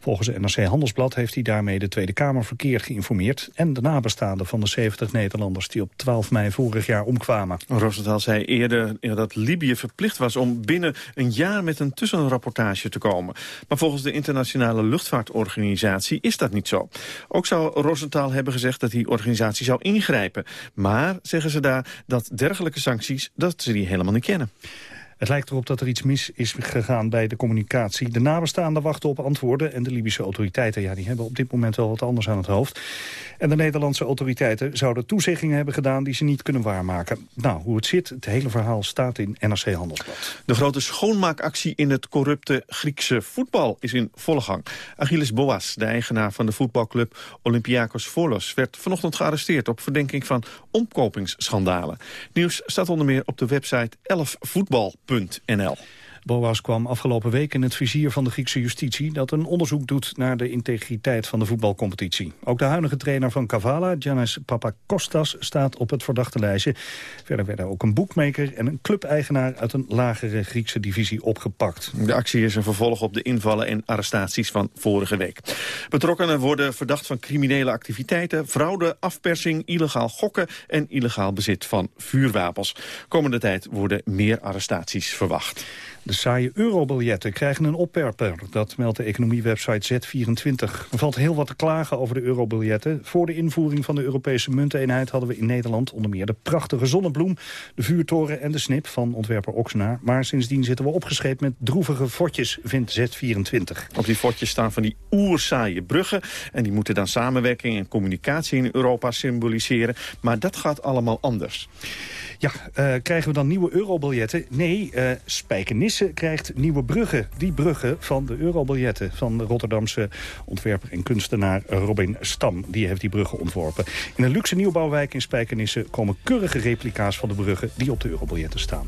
Volgens het NRC Handelsblad heeft hij daarmee de Tweede Kamer verkeerd geïnformeerd en de nabestaanden van de 70 Nederlanders die op 12 mei vorig jaar omkwamen. Rosenthal zei eerder dat Libië verplicht was om binnen een jaar met een tussenrapportage te komen. Maar volgens de Internationale Luchtvaartorganisatie is dat niet zo. Ook zou Rosenthal hebben gezegd dat die organisatie zou ingrijpen. Maar, zeggen ze daar, dat dergelijke sancties, dat ze die helemaal niet kennen. Het lijkt erop dat er iets mis is gegaan bij de communicatie. De nabestaanden wachten op antwoorden en de Libische autoriteiten... Ja, die hebben op dit moment wel wat anders aan het hoofd. En de Nederlandse autoriteiten zouden toezeggingen hebben gedaan... die ze niet kunnen waarmaken. Nou, hoe het zit, het hele verhaal staat in NRC Handelsblad. De grote schoonmaakactie in het corrupte Griekse voetbal is in volle gang. Achilles Boas, de eigenaar van de voetbalclub Olympiakos Volos... werd vanochtend gearresteerd op verdenking van omkopingsschandalen. Nieuws staat onder meer op de website 11voetbal.nl. Boas kwam afgelopen week in het vizier van de Griekse justitie... dat een onderzoek doet naar de integriteit van de voetbalcompetitie. Ook de huidige trainer van Kavala, Giannis Papakostas, staat op het verdachte lijstje. Verder werden ook een boekmaker en een clubeigenaar... uit een lagere Griekse divisie opgepakt. De actie is een vervolg op de invallen en arrestaties van vorige week. Betrokkenen worden verdacht van criminele activiteiten... fraude, afpersing, illegaal gokken en illegaal bezit van vuurwapens. Komende tijd worden meer arrestaties verwacht. De saaie eurobiljetten krijgen een opperper. Dat meldt de economiewebsite Z24. Er valt heel wat te klagen over de eurobiljetten. Voor de invoering van de Europese munteenheid hadden we in Nederland onder meer de prachtige zonnebloem, de vuurtoren en de snip van ontwerper Oxenaar. Maar sindsdien zitten we opgescheept met droevige fotjes, vindt Z24. Op die fotjes staan van die oersaaie bruggen. En die moeten dan samenwerking en communicatie in Europa symboliseren. Maar dat gaat allemaal anders. Ja, eh, krijgen we dan nieuwe eurobiljetten? Nee, eh Spijkenisse krijgt nieuwe bruggen. Die bruggen van de eurobiljetten van de Rotterdamse ontwerper en kunstenaar Robin Stam. Die heeft die bruggen ontworpen. In een luxe nieuwbouwwijk in Spijkenisse komen keurige replica's van de bruggen die op de eurobiljetten staan.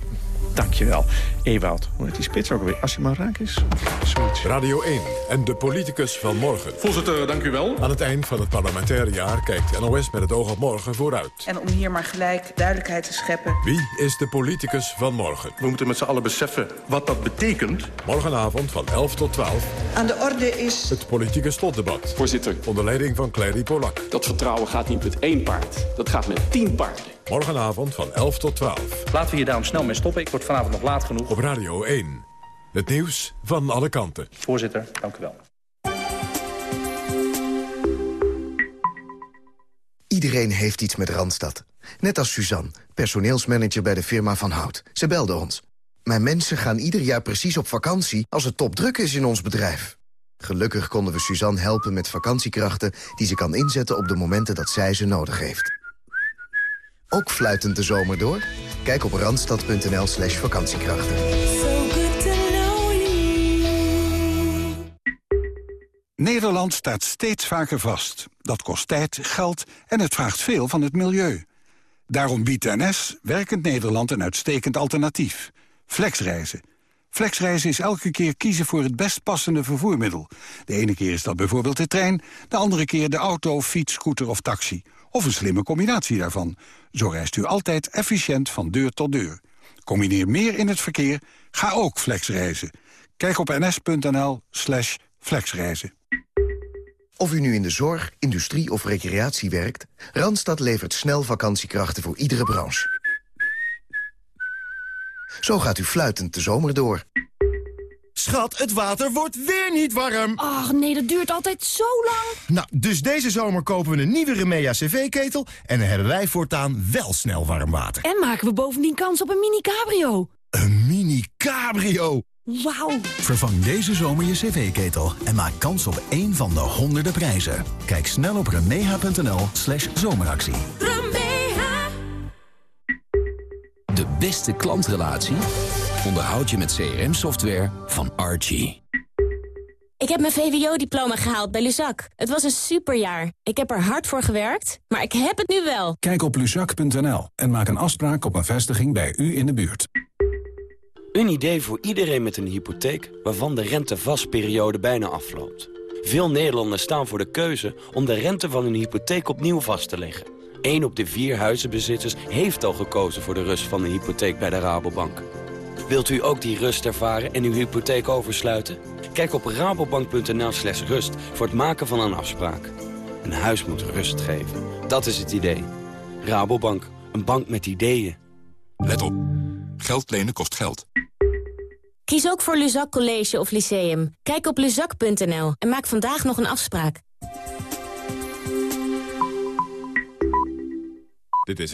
Dankjewel. Ewout, hoe heet die spits ook alweer? Als hij maar raak is? Zoiets. Radio 1 en de politicus van morgen. Voorzitter, dank u wel. Aan het eind van het parlementaire jaar kijkt NOS met het oog op morgen vooruit. En om hier maar gelijk duidelijkheid te scheppen. Wie is de politicus van morgen? We moeten met z'n allen beseffen wat dat betekent. Morgenavond van 11 tot 12. Aan de orde is... Het politieke slotdebat. Voorzitter. Onder leiding van Clary Polak. Dat vertrouwen gaat niet met één paard. Dat gaat met tien paarden. Morgenavond van 11 tot 12. Laten we hier daarom snel mee stoppen. Ik word vanavond nog laat genoeg. Op Radio 1. Het nieuws van alle kanten. Voorzitter, dank u wel. Iedereen heeft iets met Randstad. Net als Suzanne, personeelsmanager bij de firma Van Hout. Ze belde ons. Mijn mensen gaan ieder jaar precies op vakantie als het topdruk is in ons bedrijf. Gelukkig konden we Suzanne helpen met vakantiekrachten... die ze kan inzetten op de momenten dat zij ze nodig heeft. Ook fluitend de zomer door? Kijk op randstad.nl slash vakantiekrachten. Nederland staat steeds vaker vast. Dat kost tijd, geld en het vraagt veel van het milieu. Daarom biedt NS Werkend Nederland een uitstekend alternatief. Flexreizen. Flexreizen is elke keer kiezen voor het best passende vervoermiddel. De ene keer is dat bijvoorbeeld de trein, de andere keer de auto, fiets, scooter of taxi. Of een slimme combinatie daarvan. Zo reist u altijd efficiënt van deur tot deur. Combineer meer in het verkeer, ga ook flexreizen. Kijk op ns.nl slash flexreizen. Of u nu in de zorg, industrie of recreatie werkt... Randstad levert snel vakantiekrachten voor iedere branche. Zo gaat u fluitend de zomer door. Schat, het water wordt weer niet warm. Ach nee, dat duurt altijd zo lang. Nou, dus deze zomer kopen we een nieuwe Remea cv-ketel... en dan hebben wij voortaan wel snel warm water. En maken we bovendien kans op een mini-cabrio. Een mini-cabrio? Wauw. Vervang deze zomer je cv-ketel en maak kans op één van de honderden prijzen. Kijk snel op remeha.nl slash zomeractie. De beste klantrelatie onderhoud je met CRM-software van Archie. Ik heb mijn VWO-diploma gehaald bij Luzak. Het was een superjaar. Ik heb er hard voor gewerkt, maar ik heb het nu wel. Kijk op luzak.nl en maak een afspraak op een vestiging bij u in de buurt. Een idee voor iedereen met een hypotheek waarvan de rentevastperiode bijna afloopt. Veel Nederlanders staan voor de keuze om de rente van hun hypotheek opnieuw vast te leggen. 1 op de vier huizenbezitters heeft al gekozen voor de rust van de hypotheek bij de Rabobank. Wilt u ook die rust ervaren en uw hypotheek oversluiten? Kijk op rabobank.nl slash rust voor het maken van een afspraak. Een huis moet rust geven. Dat is het idee. Rabobank, een bank met ideeën. Let op. Geld lenen kost geld. Kies ook voor Luzak College of Lyceum. Kijk op luzak.nl en maak vandaag nog een afspraak. Dit is